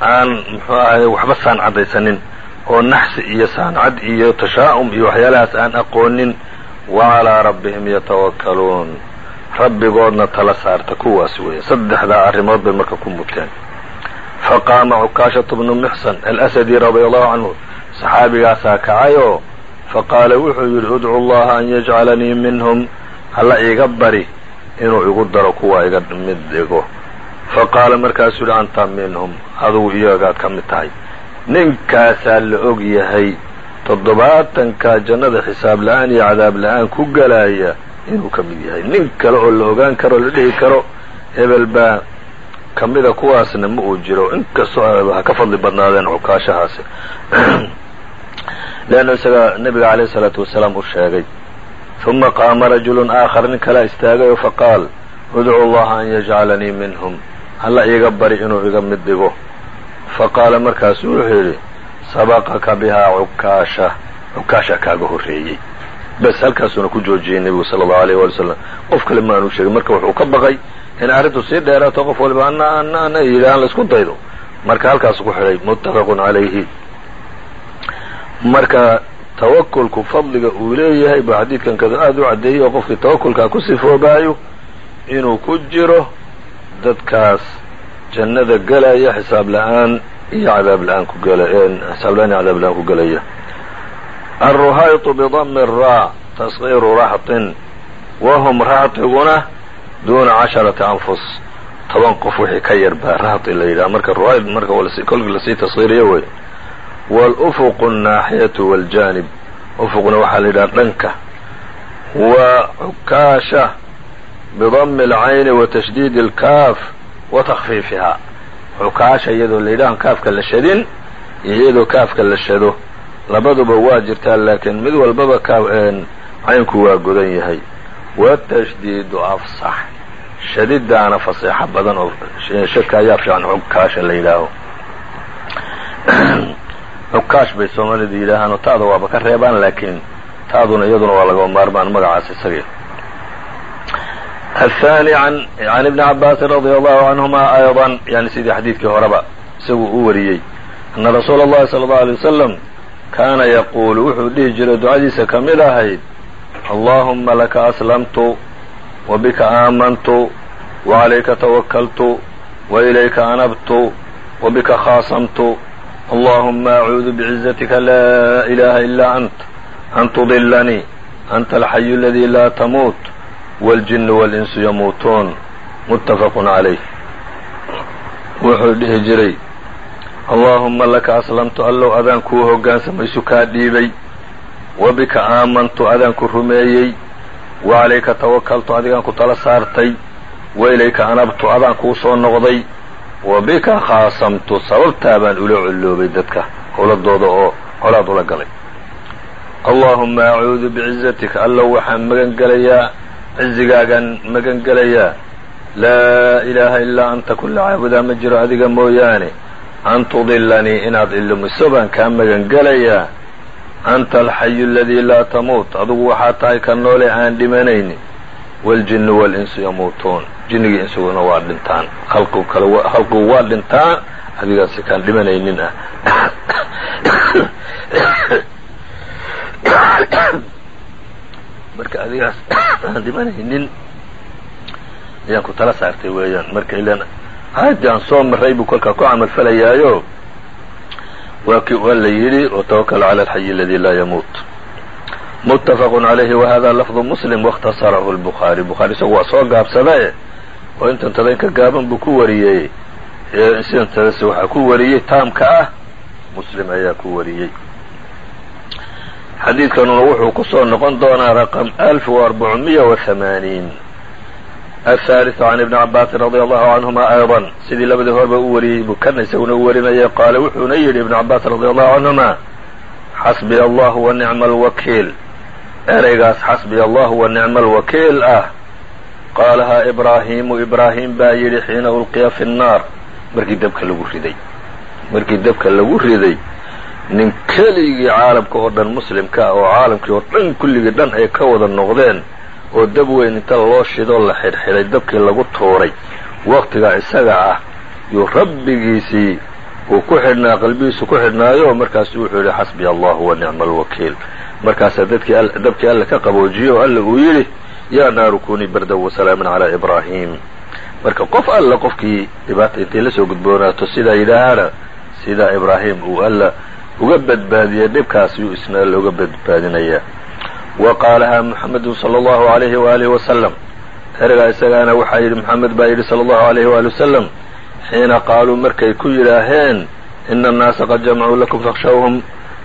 aan muxuu ahay waxba saan caddaysanin oo naxsi iyo saancad iyo tashaa'um iyo waxyaalahaas aan aqoonin wa calaa rabbihim yatawakkaluun. Rabbigoodna tala saarta kuwaas weeye. Saddexdaa arrimood bay marka ku muteen faqaama cukaashatu bnu mixsan alasadi radia allahu canhu saxaabigaasaa kacayoo faqaala wuxuu yidhi udcu allaha an yajcalanii minhum alla iiga bari inuu igu daro kuwa iga mid dhigo. Faqaala markaasuu yidhi anta minhum adugu iyagaad ka mid tahay ninkaasaa la og yahay toddobaatanka jannada xisaab la'aan iyo cadaab la'aan ku galaaya inuu ka mid yahay. Nin kale oo la ogaan karo la dhihi karo hebel baa ka mida kuwaasna ma uu jiro. Inkastoo ha ka fadli badnaadeen cukaashahaasi leanna isaga nebiga calayhi isalaatu wasalaam u sheegay uma qaama rajulun aakhar nin kalea istaagay oo faqaal udcu allaha an yajcalanii minhum alla iiga bari inuu iga mid dhigo faqaala markaasu wuxuu yidhi sabaqaka bihaa cukaasha cukaasha kaaga horreeyey bes halkaasuuna ku joojiyey nebigu sala allahu alayh wali slam qof kale ma aanu marka wuxuu ka baqay in arrintu sii dheeraato qof waliba ana ana ana yidhi aan la isku daydo marka halkaasu ku xidhay muttafaqun calayhi marka tawakulku fadliga uu leeyahay buu xadiidkan kada aada u caddeeyey oo qofkii tawakulkaa ku sifoobaayo inuu ku jiro dadkaas jannada gelaya xisaab la'aan iyo cadaab la'aan ku xisaab la'aan iyo cadaab la'aan ku gelaya alruhaytu bidami ra tasqiiru rahtin wahum rahtiguna duuna casharati anfus. Toban qof wixii ka yar baa rahti la yidhaha. Marka ruhayt marka kolkii la sii tasqiiriyo wey. Walufuqu annaaxiyatu waljanib ufuqna waxaa la yidhaha dhanka. Wa cukaasha bidami alcayni wa tashdiidi alkaaf wa takfiifihaa cukaasha iyadoo la kaafka la shadin iyo iyadoo kaafka la shado labaduba waa jirtaa laakiin mid walbaba caynku waa godan yahay watashdiidu afsax shadidaana faseexo badan oo shadka ayaa fiican cukaasha la yidhaaho cukaash bay soomaalida yidhaahaan oo ta'da waaba ka reebaan laakiin ta'duna iyaduna waa lagaba maarmaan magacaas isagii الثاني عن عن ابن عباس رضي الله عنهما أيضا يعني sidii xadiidkii horeba isagu u wariyey أن رsuuل الlahi صلى الله عليه وسلم kaana yaquulu wuxuu dhihi jiray ducadiisa ka mid ahayd allahuma laka aslamtu wa bika aamantu wa calayka tawakaltu wa ilayka anabtu wa bika khaasamtu allahuma acuudu bicizatika laa ilaha ilaa ant an tudilanii anta alxayu aladii laa tamuut waاljinu waاlinsu yamuutuun muttafaqu calayh wuxuu dhihi jiray allaahuma laka aslamtu allow adaan kuu hoggaansamaysu kaa dhiibay wa bika aamantu adaan ku rumeeyey wa calayka tawakaltu adigaan ku tala saartay wa ilayka anabtu adaan kuu soo noqday wa bika khaasamtu sababtaa baan ula colloobay dadka howladooda oo colaad ula galay allaahuma acuudu bicizatika allow waxaan magan gelayaa cizigaagaan magan gelayaa laa ilaaha ilaa anta kulla caabudaa ma jiro adiga mooyaane. An tudilanii inaad ilumiso baan kaa magan gelayaa anta alxayu aladii laa tamuut adugu waxaa tahay ka noole aan dhimanayni. Waاljinu waاlinsu yamuutuun jinnigii insuguna waa dhintaan. Khalqigu waa dhintaan adigaasi kaan dhimanaynin ah marka adigaas aan dhimanaynin ayaan ku tala saartay weeyaan. Marka ilan aayaddii aan soo maray buu kolkaa ku camal falayaayo waa ki waa la yidhi watawakl cala alxayi aladi laa yamuut. Muttafaqu calayhi wahada lafdu muslim waاkhtasarahu lbukhaari bukhaari isagu waa soo gaabsadae oo intan tada in ka gaaban buu ku wariyey. Sidan tadase waxaa ku wariyey taamka ah muslim ayaa ku wariyey xadiidkanuna wuxuu ku soo noqon doonaa raqam alf wa arbacmiya wa hamaaniin ahaaliثu can ibni cabaasin radi allahu canhuma ayضa sidii labadii horba u wariyey buu kana isaguna u warinayay qaala wuxuuna yidhi ibnu cabaas radi allahu canhuma xasbiya allah wa nicma alwakiil ereygaas xasbiya allah wa nicma alwakiil ah. Qaalahaa ibraahimu ibraahim baa yidhi xiina ulqiya fi nnaar. Markii dabka lagu riday. Markii dabka lagu riday nin keligii caalamka oo dhan muslimka ah oo caalamkii oo dhan kulligii dhan ay ka wada noqdeen oo dab weyn inta loo shidoo la xidhxidhay dabkii lagu tuuray. Waqtigaa isaga ah yuu rabbigiisii uu ku xidhnaa qalbigiisu ku xidhnaayo markaasu wuxuu yidhi xasbiya allahu wa nicma alwakiil markaasaa dadkii dabkii alle ka qaboojiyey oo alle uu yidhi yaa naaru kunii bardan wasalaaman calaa ibraahim. Marka qof alla qofkii dhibaata intay la soo gudboonaato sidaa yidhaahana sidaa ibraahim uu alla uga badbaadiyey dhibkaas yuu isna looga badbaadinayaa. Wa qaalahaa muxamedun sala allahu alayhi waalihi wasalam ergaa isagaana waxaa yidhi moxamed baa yidhi sala allahu alayhi waali wasalam xiina qaaluu markay ku yidhaaheen ina annaasa qad jamacuu lakum fakhshawhum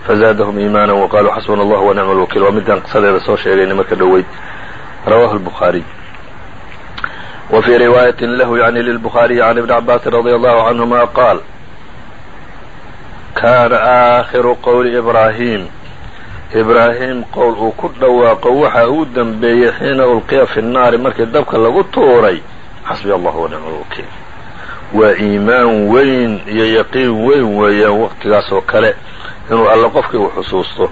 fazaadahum iimaana waqaaluu xasbuna allah wa nicma alwakiil waa midaan qisadeeda soo sheegaynay marka dhoweyd. Rawahu lbukhaariy wa fii riwaayatin lahu yani lilbukhaariyi can ibni cabaasin radia allahu canhuma kaana aakhiru qowli ibraahim ibraahim qowl uu ku dhawaaqo waxa uu dembeeyey xiina ulqiya fi nnaari markii dabka lagu tuuray xasbiya allah wa nicma alwakiil waa iimaan weyn iyo yaqiin weyn weeyaan waqtigaas oo kale inuu alle qofkii uu xusuusto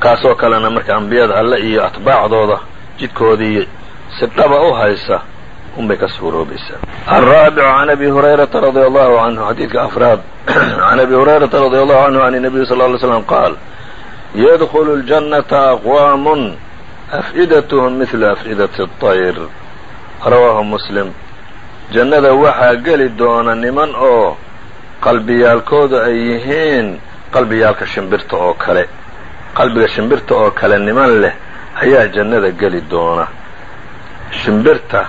kaasoo kalena marka ambiyada alle iyo atbaacdooda jidkoodii si dhaba u haysa unbay ka suuroobaysaa alraabicu can abi hurayrata radia allahu canhu xadiidka afraad can abi hurayrata radia allahu canhu can nabiyi sal ly slam qaal yadkulu ljannata aqwaamun af'idathm midlu af'idati اطayr rawaahu muslim. Jannada waxaa geli doona niman oo qalbiyaalkooda ay yihiin qalbiyaalka shimbirta oo kale. Qalbiga shimbirta oo kale niman leh ayaa jannada geli doona. Shimbirta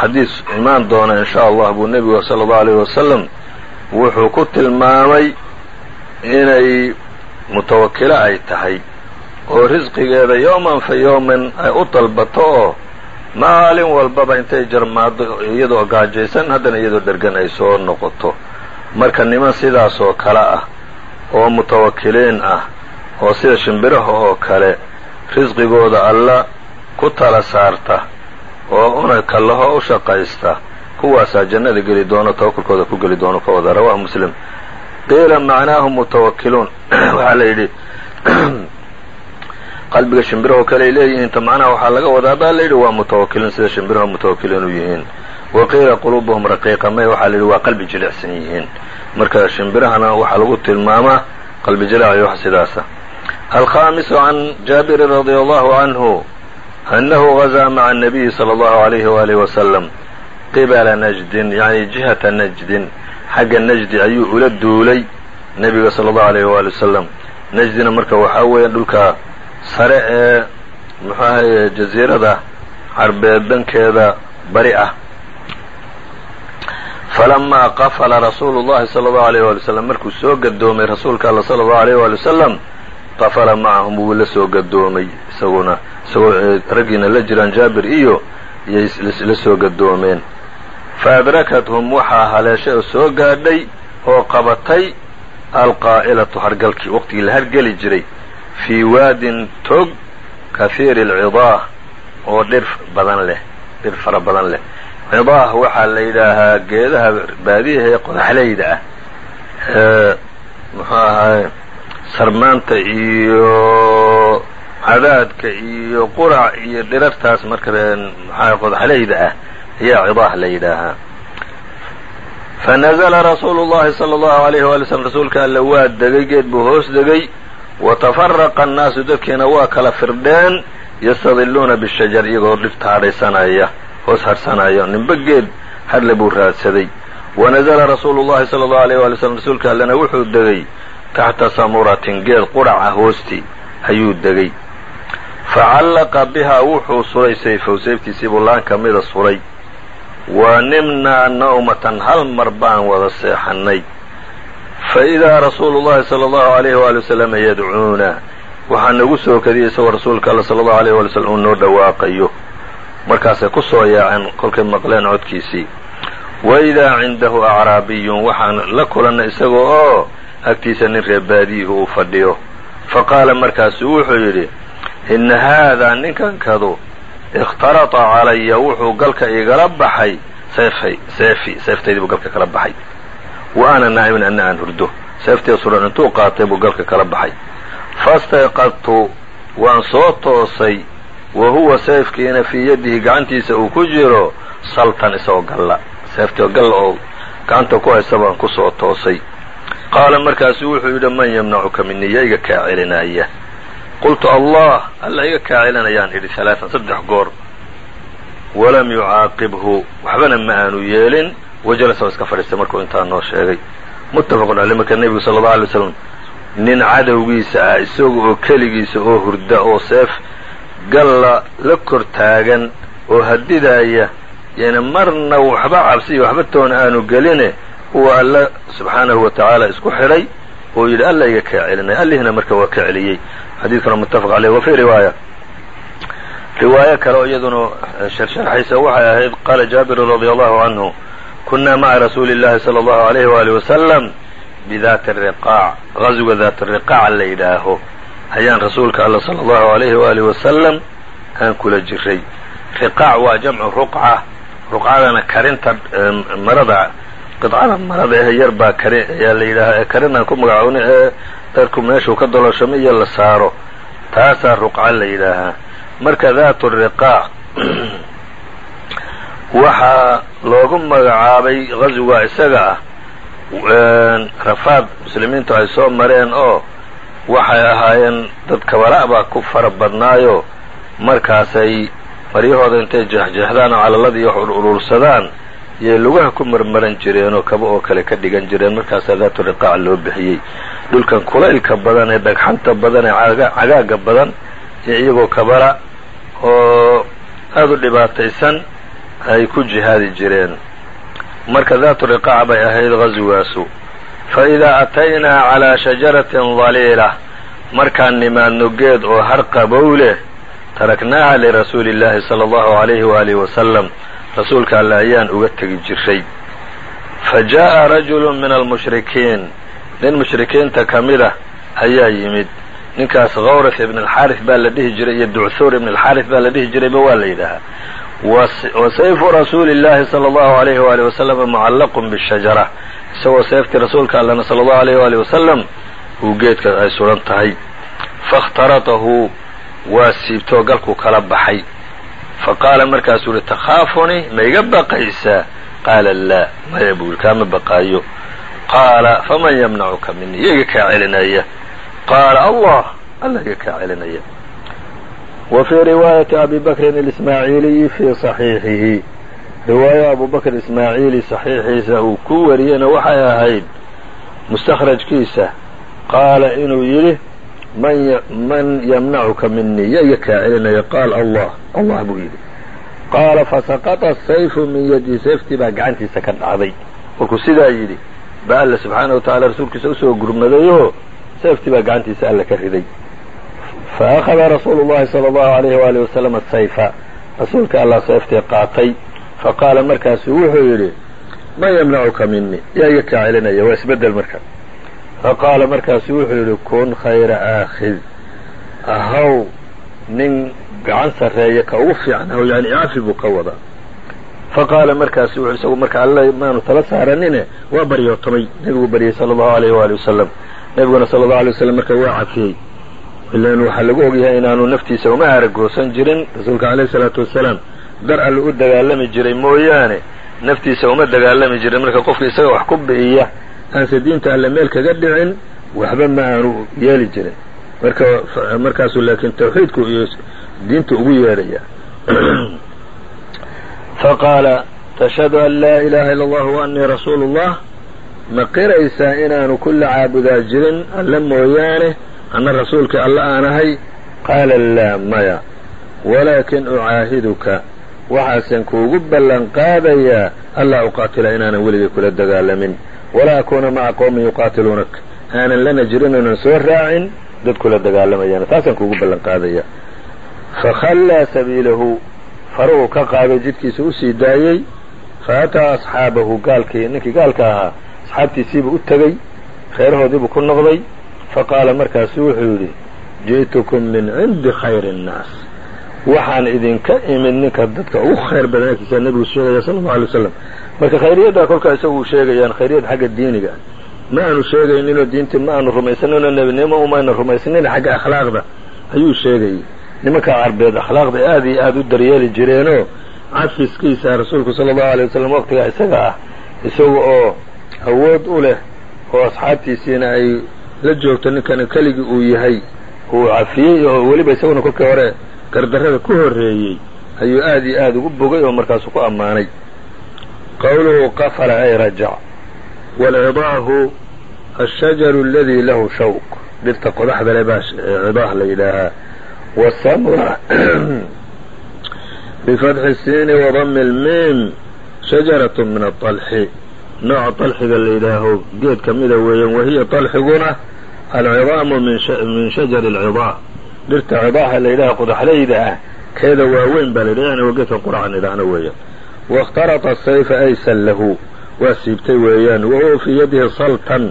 xadiis imaan doona in sha allah buu nebigu sala allahu alayh wasalam wuxuu ku tilmaamay inay mutawakilo ay tahay oo risqigeeda yowman fa yowman ay u dalbato oo maalin walbaba intay jarmaado iyadoo gaajaysan haddana iyadoo dhergan ay soo noqoto. Marka niman sidaas oo kale ah oo mutawakiliin ah oo sida shimbiraha oo kale risqigooda alla ku tala saarta oo una kallaho u shaqaysta kuwaasaa jannada geli doono tawakulkooda ku geli doono ka wada. Rawahu muslim. Qiila macnaahu mutawakiluun waxaa la yidhi qalbiga shimbirahoo kale ay leeyihiin ta macnaha waxaa laga wadaa baa la yidhi waa mutawakiliin sida shimbiraha mutawakiliin u yihiin. Wa qiila quluubuhum raqiiqa may waxaa la yidhi waa qalbi jilicsan yihiin. Marka shimbirahana waxaa lagu tilmaamaa qalbi jilaac iyo wax sidaasa. Alkhaamisu can jaabirin radia allahu canhu annahu gazaa maca الnabiyi salى اllahu عalayhi waalihi wasalam qibala najdin yani jihata najdin xagga najdi ayuu ula duulay nebiga salى اllahu alayh waali wasalam najdina marka waxaa weeya dhulka sare ee muxuu ahaye jaziirada carbeed dhankeeda bari ah falamaa qafala rasuulu اllahi salى اllahu alayh wali wasalam markuu soo gadoomay rasuulka alla salى اllahu alayh wali wasalam qafala macahum wuu la soo gadoomay isaguna. Isagoo raggiina la jiraan jaabir iyo iyay la soo gadoomeen faadrakathum waxaa haleeshay oo soo gaadhay oo qabatay alqaa'ilatu hargalkii waqtigii la hargeli jiray. Fii waadin tog kahiiri alcidaah oo dhir badan leh dhir fara badan leh. Cidaah waxaa la yidhaahaa geedaha baadiyaha ee qodaxleyda ah. Ee muxuu ahaay sarmaanta iyo cadaadka iyo qurac iyo dhirartaas marka maxaa qodaxleyda ah ayaa cidaah la yidhaahaa fanazla rasuulu llahi salى اllahu alayh wali slm rasuulka alle waa degay geed buu hoos degay watafaraqa annaasu dadkiina waa kala firdheen yastadiluuna bishajar iyagoo dhirta hadhaysanaya hoos hadhsanaya ninba geed hadle buu raadsaday wanazla rasuulu llahi salى اllahu alayh wali slm rasuulka allena wuxuu degay taxta samuratin geed quraca hoosti ayuu degay facallaqa bihaa wuxuu suray sayfow sayftiisii buu laan ka mida suray wa nimnaa nawmatan hal mar baan wada seexannay fa idaa rasuulu llahi sala allahu alayhi waali wasalama yadcuuna waxaa nagu soo kadiyay isagoo rasuulka alla sala allahu alayh waali wasalam uu noo dhawaaqayo markaasay ku soo yaaceen kolkay maqleen codkiisii wa idaa cindahu acraabiyun waxaan la kulannay isagoo oo agtiisa nin reebaadiyuhu uu fadhiyo. Fa qaala markaasuu wuxuu yidhi inna haadaa ninkankadu ikhtarata calaya wuxuu galka igala baxay. Seefay seefi seeftaydii buu galka kala baxay. Wa ana naa'imun anna aan hurdo. Seeftii suran intuu qaatay buu galka kala baxay. Fastayqadtu waan soo toosay wa huwa seefkiina fii yadihi gacantiisa uu ku jiro saltan isagoo galla. Seeftii galla oo gacanta ku haysa baan ku soo toosay qaala markaasu wuxuu yidhi man yamnacuka mini ya iga kaa celinaya qultu allah alla iga kaa celinayaan idhi alaaan saddex goor. Walam yucaaqibhu. Waxbana ma aanu yeelin. Wajalasa iska fadhiistay markuu intaa noo sheegay. Muttafaqun caley marka nebigu sala allau alay slam nin cadowgiisa ah isaga oo keligiisa oo hurda oo seef galla la kor taagan oo hadidaaya yani marna waxba cabsiya waxba toona aanu geline huwa alla subxaanahu wa tacaala isku xidhay oo yidhi alla iga kaa celinaya allihina marka waa ka celiyey. Xadiidkuna muttafaq caleyh wa fii riwaaya. Riwaayo kale oo iyaduna sharxaysa waxay ahayd qaala jaabiru radia allahu canhu kunaa maca rasuuli llahi sala allahu alayhi waali wasalam bidaati ariqaac gaswiga daat ariqaac la yidhaaho. Ayaan rasuulka alla sala allahu alayhi waalihi wasalam aan kula jiray. Riqaac waa jamcu ruqca. Ruqcadana karinta marada qidcada marada ee yar baa kari ayaa la yidhaahaa ee karinaan ku magacooni ee darku meeshuu ka doloshamo iyo la saaro. Taasaa ruqca la yidhaahaa. Marka daatu riqaac waxaa loogu magacaabay gaswiga isaga ah. Rafaad muslimiintu ay soo mareen oo waxay ahaayeen dad kabala' baa ku fara badnaayo. Markaasay maryahooda intay jeexjeexdaan oo calaladii wax urursadaan yay lugaha ku marmaran jireen oo kaba oo kale ka dhigan jireen markaasaa daatu riqaac loo bixiyey. Dhulkan kulaylka badan ee dhagxanta badan ee cagaaga badan iyo iyagoo kabala oo aada u dhibaataysan ay ku jihaadi jireen. Marka daatu riqaac bay ahayd gaswigaasu fa idaa ataynaa calaa shajaratin daliila markaan nimaadno geed oo har qabow leh taraknaaha lirasuuli illaahi sala allahu alayhi waalihi wasalam rasuulka alle ayaan uga tegi jiray. Fa jaa'a rajulu min almushrikiin. Nin mushrikiinta ka mid ah ayaa yimid. Ninkaas khawraf ibn alxaaris baa la dhihi jiray iyo ducthuur ibn alxaaris baa la dhihi jirayba waa la yidhaahaa. Wa sayfu rasuuli llahi sala allahu alayhi waalihi wasalama mucallaqun bishajara isagoo seeftii rasuulka allena sala allahu alayh waalihi wasalam uu geedka ay suran tahay. Faاkhtaratahu waa siibtoo galku kala baxay faqaala markaasuu yihi takhaafunii ma iga baqaysaa qaala laa maya buu yihi kaama baqaayo qaala faman yamnacuka minii yo iga kaa celinaya qaala allah alla iga kaa celinaya wa fii riwaayati abi bakrin اlismaaciiliyi fii صaxiixihi riwaayo abu bakr ismaaciili saxiixiisa uu ku wariyena waxay ahayd mustakhrajkiisa qaala inuu yidhi man yamnacuka minii ya iga kaa celinaya qaal allah allah buu yidhi qaala fasaqطa sayfu min yadi sayftii baa gacantiisa ka dhacday markuu sidaa yidhi baa alla subxaanaه wa tacala rasuulkiisa usoo gurmadayoo sayftii baa gacantiisa alla ka riday faأkhada rasuulu الlahi salى الlahu عalayh waalih wasalam sayfa rasuulka allah sayftii qaatay faqaala markaasuu wuxuu yidhi man yamnacuka mini yaa iga kaa celinaya waa isbedel marka faqaala markaasuu wuxuu yidhi kun khayra aakhid ahaw nin gacan sarreeya ka ugu fiican ahaw yani caafi buu ka wadaa faqaala markaasu wuxuu isagu marka alla maanu tala saaranine waa baryootomay nebigu baryey sala allahu alayh waali wasalam nebiguna sala allahu alay wasalam marka waa cafiyey ilan waxaa lagu ogyahay inaanu naftiisa uma aragoosan jirin rasuulka alayh isalaatu wasalaam dar alle u dagaalami jiray mooyaane naftiisa uma dagaalami jirin marka qofka isaga wax ku bi'iya aanse diinta alle meel kaga dhicin waxba ma aanu yeeli jirin. Marka markaasuu laakiin tawxiidku iyo diinta ugu yeedhaya. Faqaala tashhadu an laa ilaaha illa allah wa annii rasuulu اllah ma qiraysaa inaanu kulla caabudaa jirin alle mooyaane anna rasuulkii alle aan ahay? Qaala laa maya. Walaakin ucaahiduka. Waxaasan kuugu ballan qaadayaa allaa uqaatila inaanan weligay kula dagaalamin walaa akuuna maca qowmin yuqaatiluunak aanan lana jirin oonan soo raacin dad kula dagaalamayaan taasaan kuugu ballan qaadaya. Fakhallaa sabiilahu faruhu ka qaaday jidkiisa u sii daayey fa ataa asxaabahu gaalkii ninkii gaalka ahaa asxaabtiisiibuu u tegey reerahoodiibuu ku noqday faqaala markaasu wuxuu yidhi ji'tukum min cindi khayri الnaas waxaan idinka imid ninka dadka ugu khayr badan agtiisa nebigu sheegaya sala allau alay waslam marka khayriyaddaa kolkaa isagu sheegayaan khayriyad xagga diiniga ma aanu sheegayninoo diintii ma aanu rumaysaninoo nebinimo umayna rumaysanin xagga akhlaaqda ayuu sheegayay nimanka carbeed akhlaaqda aad iyo aad u daryeeli jireenoo cafiskiisa rasuulku sala allahu alay wasalam waqtigaa isaga ah isaga oo awood u leh oo asxaabtiisiina ay la joogto ninkana keligii uu yahay uu cafiyey oo weliba isaguna kolkii hore gardarrada ku horreeyey ayuu aad iyo aad ugu bogay oo markaasu ku ammaanay qowluhu qafala ay rajac waalcidaahu ashajaru aladii lahu shawq dhirta qodaxda le baa cidaah la yidhaahaa wasamra bifatxi siini wadami اlmiim shajarat min aطalxi nooca طalxiga la yidhaaho geed ka mida weeyaan wahiya طalxiguna alcidaamu min shajari اlcidaa dhirta cidaaha la yidhaha qodaxlayda ah keeda waaweyn baa la yidhaha yani waa geedka qurcan idhaahna weeyaan waاkhtarata sayfa ay sallahu waa siibtay weeyaan wa huwa fii yadihi saltan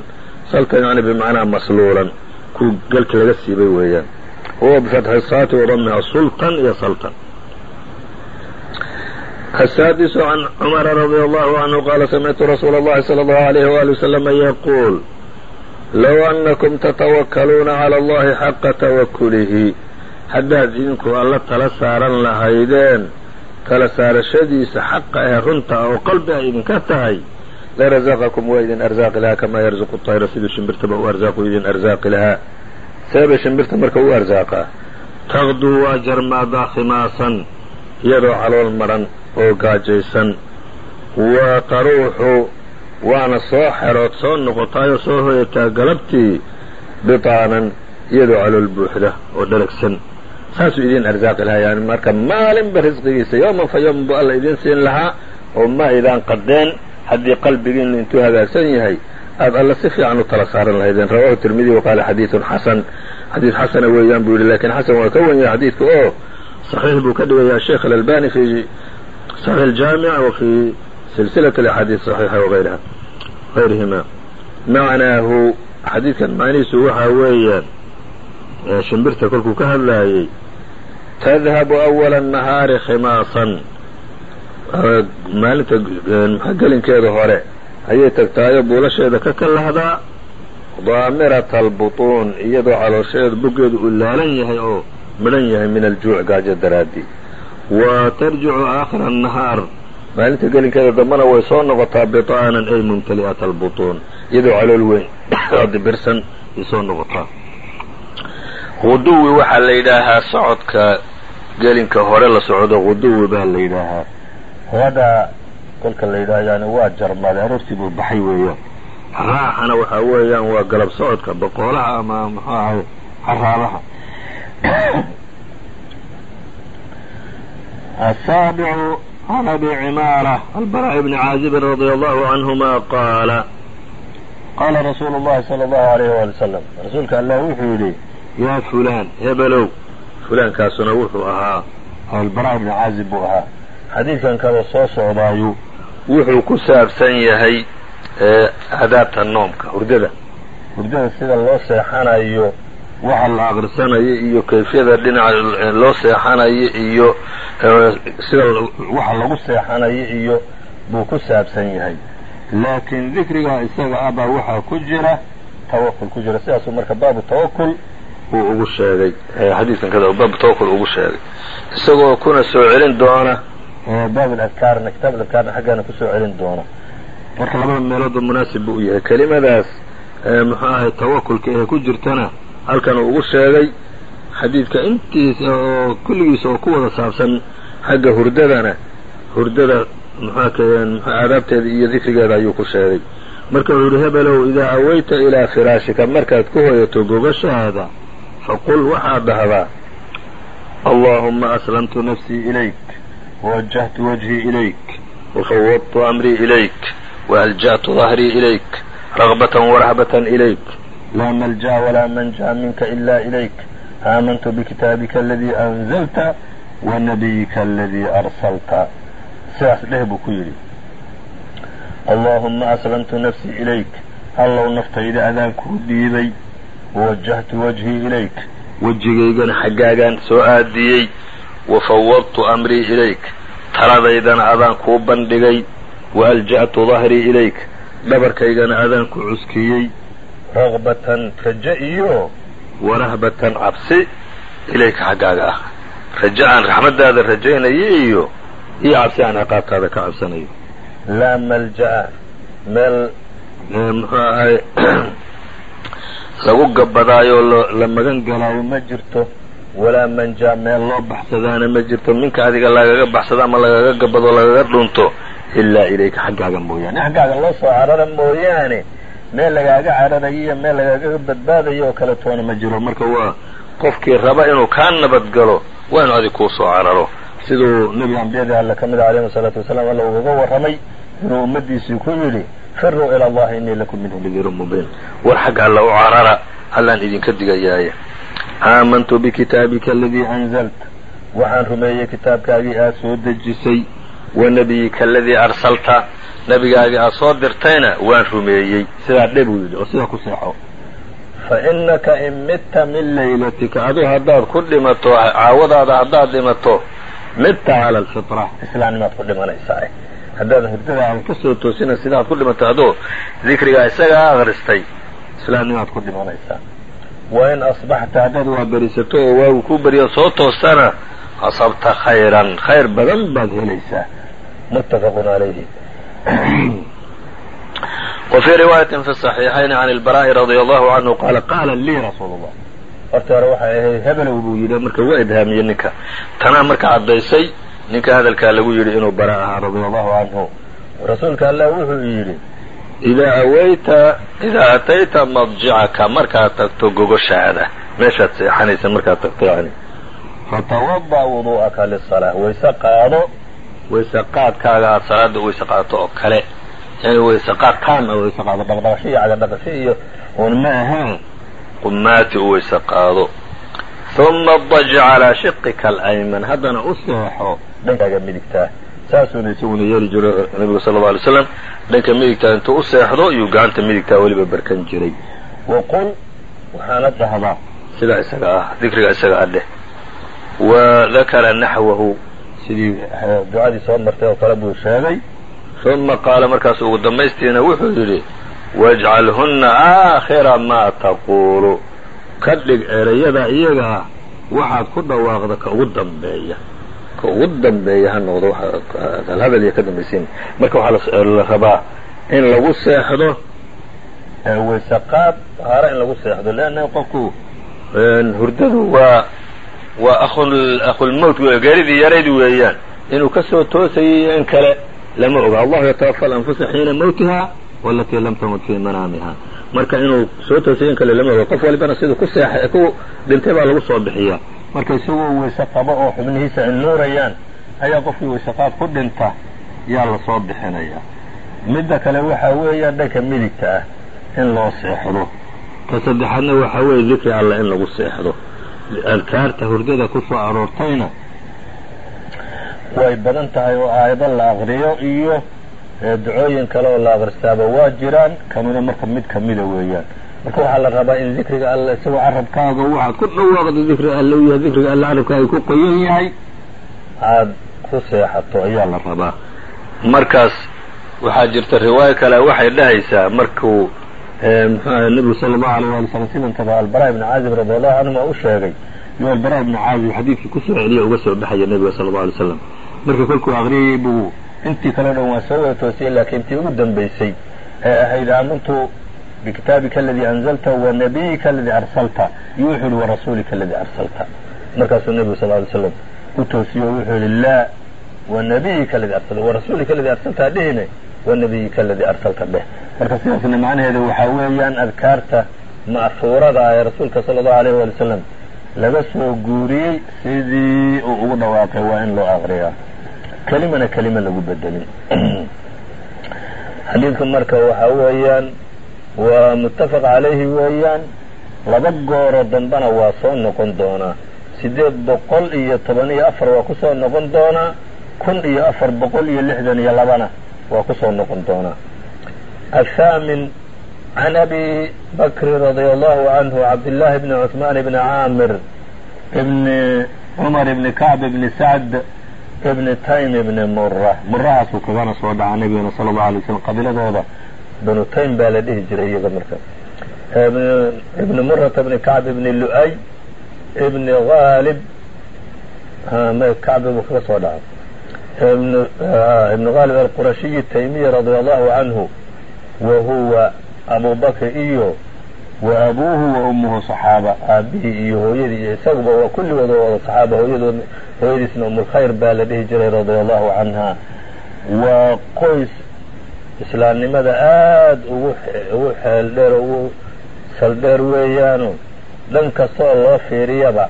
saltan yani bimacnaa masluulan ku galki laga siibay weeyaan huwa bifatxi saati wadamiha sultan iyo saltan السادس عن cمر رضي الله عنه qال سمعت رsuuل اللhi صلى الله عليه وaلي وسلم يقول low annakum tatawakkaluuna cala allahi xaqa tawakkulihi haddaad idinku alla tala saaran lahaydeen tala saarashadiisa xaqa ee runta ah oo qalbi ay idinka tahay larazaqakum waa idin arsaaqi lahaa kamaa yarzuqu tayra siduu shimbirtaba u arsaaqu idin arsaaqi lahaa seebay shimbirta marka u arzaaqa taqduu waa jarmaadaa khimaasan iyadoo calool maran oo gaajaysan wa taruuxu waana soo xerood soo noqotaayoo soo hoyataa galabtii bitaanan iyadoo calool buuxda oo dhalagsan saasuu idin arsaaqi lahaa yani marka maalinba risqigiisa yooman fa yooman buu alla idiin siin lahaa oo ma aydaan qadeen. Haddii qalbigiinnu intuu hagaagsan yahay aad alla si fiican u tala saaran lahaydeen rawahu tirmidi waqaala xadiidun xasan. Xadiid xasana weeyaan buu yidhi lakiin xasan waa ka wan yahay xadiidka oo saxiix buu ka dhigayaa sheikh alalbani fi saxiix aljaamic wa fii سلسلة الأحاadiiث صحيiحة وغيرها غayrihima معنaahu xadiidkan macnihiisu waxaa weeyaan shimbirta kolkuu ka hadlaayey تذهب أول النهاari khimaaصا maalinta gelinkeeda hore ayay tagtaayo buulasheeda ka kalahdaa daamiraة البطuun iyadoo caloosheeda boggeedu uu laalan yahay oo midhan yahay min aljuuع gaajo daraadii wa tarjicu aakhira annahaar maalinta gelinkeeda dambana way soo noqotaa biطaanan ay mumtali'at albutuun. Iyadoo calool weyn oo dibirsan ay soo noqotaa. Huduwi waxaa la yidhaahaa socodka gelinka hore la socdo huduwi baa la yidhaahaa. Hoodaa kolka la yidhaha yani waa jarmaaday aroortii buu baxay weeyaan raacana waxaa weeyaan waa galab socodka boqolaha ama muxuu ahay xaraabaha asaabicu عن أبي عماaرة البراء بن عازب رضي الله عنهما قاaل qاla رsuuل اللhi صلى الله عليه وaلي وسلم rasuulka allah wuxuu yidhi yaa fulaan hebelow fulaankaasuna wuxuu ahaa albراء بن caazib buu ahaa xadiidkan kada soo socdaayu wuxuu ku saabsan yahay adaabta noomka hurdada hurdada sida loo seexanayo waxa la aqrisanayo iyo kayfiyada dhinaca loo seexanayo iyo sida waxa lagu seexanayo iyo buu ku saabsan yahay. Laakiin dikrigaa isaga ah baa waxaa ku jira tawakul ku jira. Sidaasuu marka baabu tawakul uu ugu sheegay xadiidkan kada baabu tawakul ugu sheegay. Isagoo kuna soo celin doona baab adkaarna kitaab adkaarna xaggaana ku soo celin doona. Marka labada meeloodba munaasib buu u yahay. Kelimadaas muxuu ahay tawakulka ee ku jirtana halkan uu ugu sheegay xadiidka intiisa oo kulligiisa oo ku wada saabsan xagga hurdadana hurdada aadaabteeda iyo dikrigeeda ayuu ku sheegay. Marka wuxuu yihi hebelow idaa awayta ilaa firaashika markaad ku hoyato gogashaada faqul waxaad dhahdaa allahuma aslamtu nafsii ilayk wawajahtu wajhii ilayk wafawwadtu amrii ilayk waalja'tu dahrii ilayk ragbatan warahbatan ilayk laa malja'a walaa manja minka ila ilayk aamantu bikitaabika aladii anzalta wa nabiyika aladii arsalta sidaas dheh buu ku yidhi allaahumma aslamtu nafsii ilayk allow naftayda adaan kuu dhiibay wawajahtu wajhii ilayk wejigaygana xaggaagaan soo aadiyey wafawwadtu amrii ilayk taladaydana adaan kuu bandhigay waalja'tu dahrii ilayk dhabarkaygana adaan ku cuskiyey ragbatan raje iyo warahbatan cabsi ilayka xaggaaga ah raje aan raxmaddaada rajaynayo iyo iyo cabsi aan ciqaabtaada ka cabsanayo laa malja'a meel muxuu ahay lagu gabadaayoo la magan galaayo ma jirto walaa manja meel loo baxsadaana ma jirto minka adiga lagaga baxsado ama lagaga gabado lagaga dhunto ilaa ilayka xaggaaga mooyaane xaggaaga loo soo carara mooyaane meel lagaaga cararayo meel lagaaga badbaadayo oo kale toona ma jiro. Marka waa qofkii raba inuu kaa nabadgalo waa inu adig kuu soo cararo. Siduu nebiga ambiyadii alle ka mida alayhi salaatu wasalaam alla ugaga warramay inuu ummaddiisii ku yidhi firuu ila allahi innii lakum minhu nadiirun mubiin. War xagga alla u carara allaan idinka digayaaye. Aamantu bikitaabika aladii anzalta waxaan rumeeyey kitaabkaagii aad soo dejisay wa nebiyika aladii arsalta. Nebigaagii aad soo dirtayna waan rumeeyey. Sidaa dhe buu yidhi oo sidaa ku seexo. Fa innaka in midta min laylatika aduu haddaad ku dhimato caawadaada haddaad dhimato midta cala alfitra islaamnimaad ku dhimanaysaa haddaad hurdada aan ka soo toosina sidaad ku dhimato adoo dikrigaa isagaa akhristay islaamnimaad ku dhimanaysaa. Wa in asbaxta haddaad waa berisato oo waagu kuu beriyo soo toostana asabta khayran khayr badan baad helaysaa calayhi wa fii riwaayatin fi صaxiixayni can ilbaraa'i radia allahu canhu qaala qaala lii rasuulu llah horta hore waxay ahayd hebelow buu yidhi marka waa idhaamiyey ninka. Tanaa marka caddaysay ninka hadalkaa lagu yidhi inuu bara ahaa radia allahu canhu rasuulka allah wuxuu yidhi idaa awayta idaa atayta madjicaka markaad tagto gogoshaada. Meeshaad seexanaysa markaad tagto yani. Fatawada wudu'aka lisalaa wayse qaado wayse qaadkaaga aada salaada wayse qaadato oo kale. Yani wayse qaad taan a wayse qaado dhaqdhaqasho iyo iyo un ma aheen qumaati u qaado uma dajic calaa shiqika alayman. Haddana u dhankaaga midigtaa saasuuna isaguna yeeli jiro nabigu sala alla alay slam dhanka midigtaa intuu u iyuu gacanta midigtaa weliba barkan jiray. Waqul waxaana dhahdaa sidaa isaga ah dikriga isaga ah dheh. Wa dakara naxwahu sidii ducadii soo martay oo kale buu sheegay. Uma qaala markaas ugu dambaystiina wuxuu yidhi wajcalhunna aakhira maa taquulu. Ka dhig erayada iyaga waxaad ku dhawaaqda ka ugu dambeeya. Ka ugu dambeeya ha noqdo hadal iyo ka dambaysiin. Marka waxaa la rabaa in lagu seexdo wayse qaad in lagu seexdo leanna qofku hurdadu waa waa aqulmowt geeridii yarayd weeyaan. Inuu ka soo toosayay in kale lama oga. Allahu yatawafa alanfusa xiina mawtiha walatii lam tamut fii manaamiha. Marka inuu soo toosay in kale lama oga. Qof walibana siduu ku seexa ku dhintay baa lagu soo bixiyaa. Marka isagoo wayse qabo oo xubnihiisa ay nuurayaan ayaa qofkii waysaqaad ku dhinta yaa la soo bixinayaa midda kale waxaa weeyaan dhanka midigta ah in loo seexdo. Ka saddexaadna waxaa weeye dikri alla in lagu seexdo adkaarta hurdada ku soo aroortayna way badan tahay oo aayado la aqriyo iyo ducooyin kale oo la aqristaaba waa jiraan kanuna marka mid kamida weeyaan. Marka waxaa la rabaa in dikriga alla isagoo carabkaaga waxaad ku dhawaaqdo dikri alla u yahay dikriga alla carabkaaga ku qoyan yahay aada ku seexato ayaa la rabaa. Markaas waxaa jirta riwaayo kale waxay dhahaysaa markuu muxuaha nebigu sala allahu alayh wali slam sidankaba albara ibni caazib radi allahu canhuma u sheegay. Iyuu albara ibni caazib xadiidkii ku soo celiya uga soo baxaya nebiga sala allahu alay slam marka kolkuu aqriyayey buu intii kale dhan waa soo wada toosiyey laakiin intii ugu dambaysay ee ahayd aamantu bikitaabika aladii anzalta wa nabiyika aladii arsalta iyo wuxuu yihi warasuulika aladii arsalta. Markaasuu nebigu sal alay slam u toosiye oo wuxuu yihi laa wa nabiyika aladii arsalta warasuulika aladii arsalta dhihine wa nabiyika aladii arsalta dheh marka sidaasna macnaheeda waxaa weeyaan adkaarta ma'huurada ee rasuulka sala allahu alayh wali wasalam laga soo guuriyey sidii uu ugu dhawaaqay waa in loo aqriyaa. Kelimana kelima lagu bedelin xadiidku marka waxa weeyaan waa muttafaq calayhi weeyaan laba gooroo dambena waa soo noqon doonaa siddeed boqol iyo toban iyo afar waa ku soo noqon doonaa kun iyo afar boqol iyo lixdan iyo labana waa ku soo noqon doonaa athaamin can abi bakrin radia allahu canhu cabdillaahi bni cuثmaan bni caamir bni cumar bni kacb bni sacd ibni taym ibni mura murahaasuu kagana soo dhaca nabigana sala allahu alay slam qabiiladooda banu taym baa la dhihi jiray murata bni kacb ibni lu'ay ibni haalib kacbi buu kaga soo dhaca haalib alqurashiyi taymiyi radia allahu canhu wa huwa abu bakr iyo wa abuuhu wa ummuhu saxaaba aabihii iyo hooyadii iyo isaguba waa kulligooda wada saxaaba hooyadood hooyadiisna umulkhayr baa la dhihi jiray radia allahu canha. Waa qoys islaamnimada aada ugu ugu xeel dheer ugu saldheer weeyaano dhan kasta oo loo fiiriyaba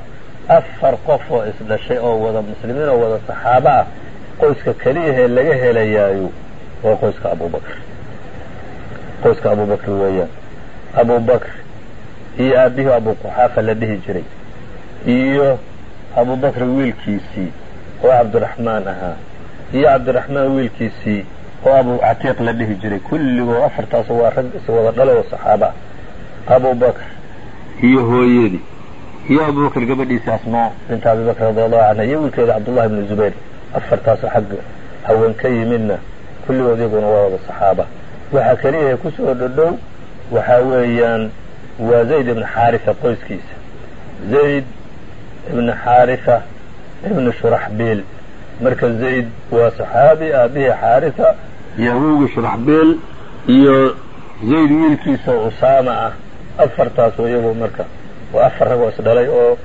afar qof oo isdhashay oo wada muslimiin oo wada saxaabo ah qoyska keliyahee laga helayaayo waa qoyska abubakr qoyska abubakr weeyaan abubakr iyo aabihii abu quxaafa la dhihi jiray. Iyo abubakr wiilkiisii oo cabdiraxmaan ahaa. Iyo cabdiraxmaan wiilkiisii oo abu catiiq la dhihi jiray. Kulligoo afartaas waa rag iswada dhalo oo saxaaba. Ah abubakr iyo hooyadii iyo abubakr gabadhiisa asmaa binta abibakr radi allahu canha iyo wiilkeeda cabdullahi bni zubayr. Afartaasoo xagga haween ka yimidna kulligood iyaguna waa wada saxaaba waxaa keliyahay ku soo dhodhow waxaa weeyaan waa zayd ibni xaarisa qoyskiisa. Zayd ibni xaarisa ibni shuraxbiil marka zayd waa saxaabi aabihii xaarisa iyo awowgii shuraxbiil iyo zayd wiilkiisa usaama ah. Afartaasoo iyagu marka waa afar ragoo isdhalay oo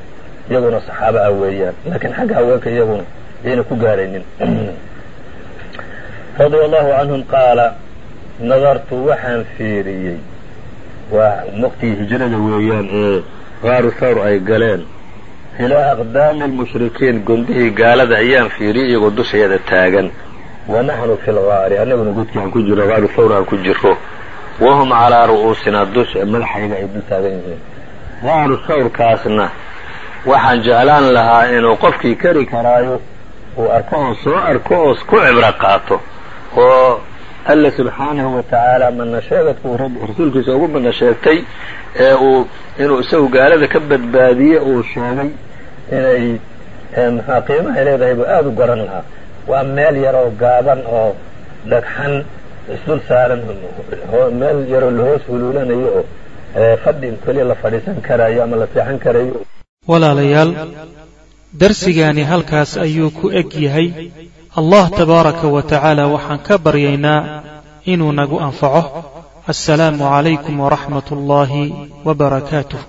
iyaguna saxaaba ah weeyaan. Laakiin xagga haweenka iyaguna yayna ku gaaraynin. Radia allahu canhum qaala nadartu waxaan fiiriyey. Waa waqtigii hijrada weeyaan ee qaaru thawr ay galeen. Ilaa aqdaami almushrikiin gondihii gaalada ayaan fiiriyey iyagoo dusheeda taagan. Wa naxnu fi lgaari annaguna godkii aan ku jiro qaaru thawr aan ku jiro. Wahum calaa ru'uusinaa dusha madaxayga ay dul taagan yihiin. Qaaru thawrkaasna waxaan jeclaan lahaa inuu qofkii kari karaayo uu arko oo soo arko oo ku cibro qaato oo alla subxaanahu wa tacaala mana sheegadku rasuulkiisa ugu mana sheegtay ee uu inuu isagu gaalada ka badbaadiye uu sheegay inay maxaa qiimahay leedahay buu aada u garan lahaa. Waa meel yaroo gaaban oo dhagxan isdul saaran meel yaroo lahoos huluulanayo oo fadhi keliya la fadhiisan karaayo ama la seexan karayo. Walaalayaal darsigaani halkaas ayuu ku eg yahay allah tabaaraka wa tacaala waxaan ka baryaynaa inuu nagu anfaco. Assalaamu calaykum waraxmat ullaahi wa barakaatuh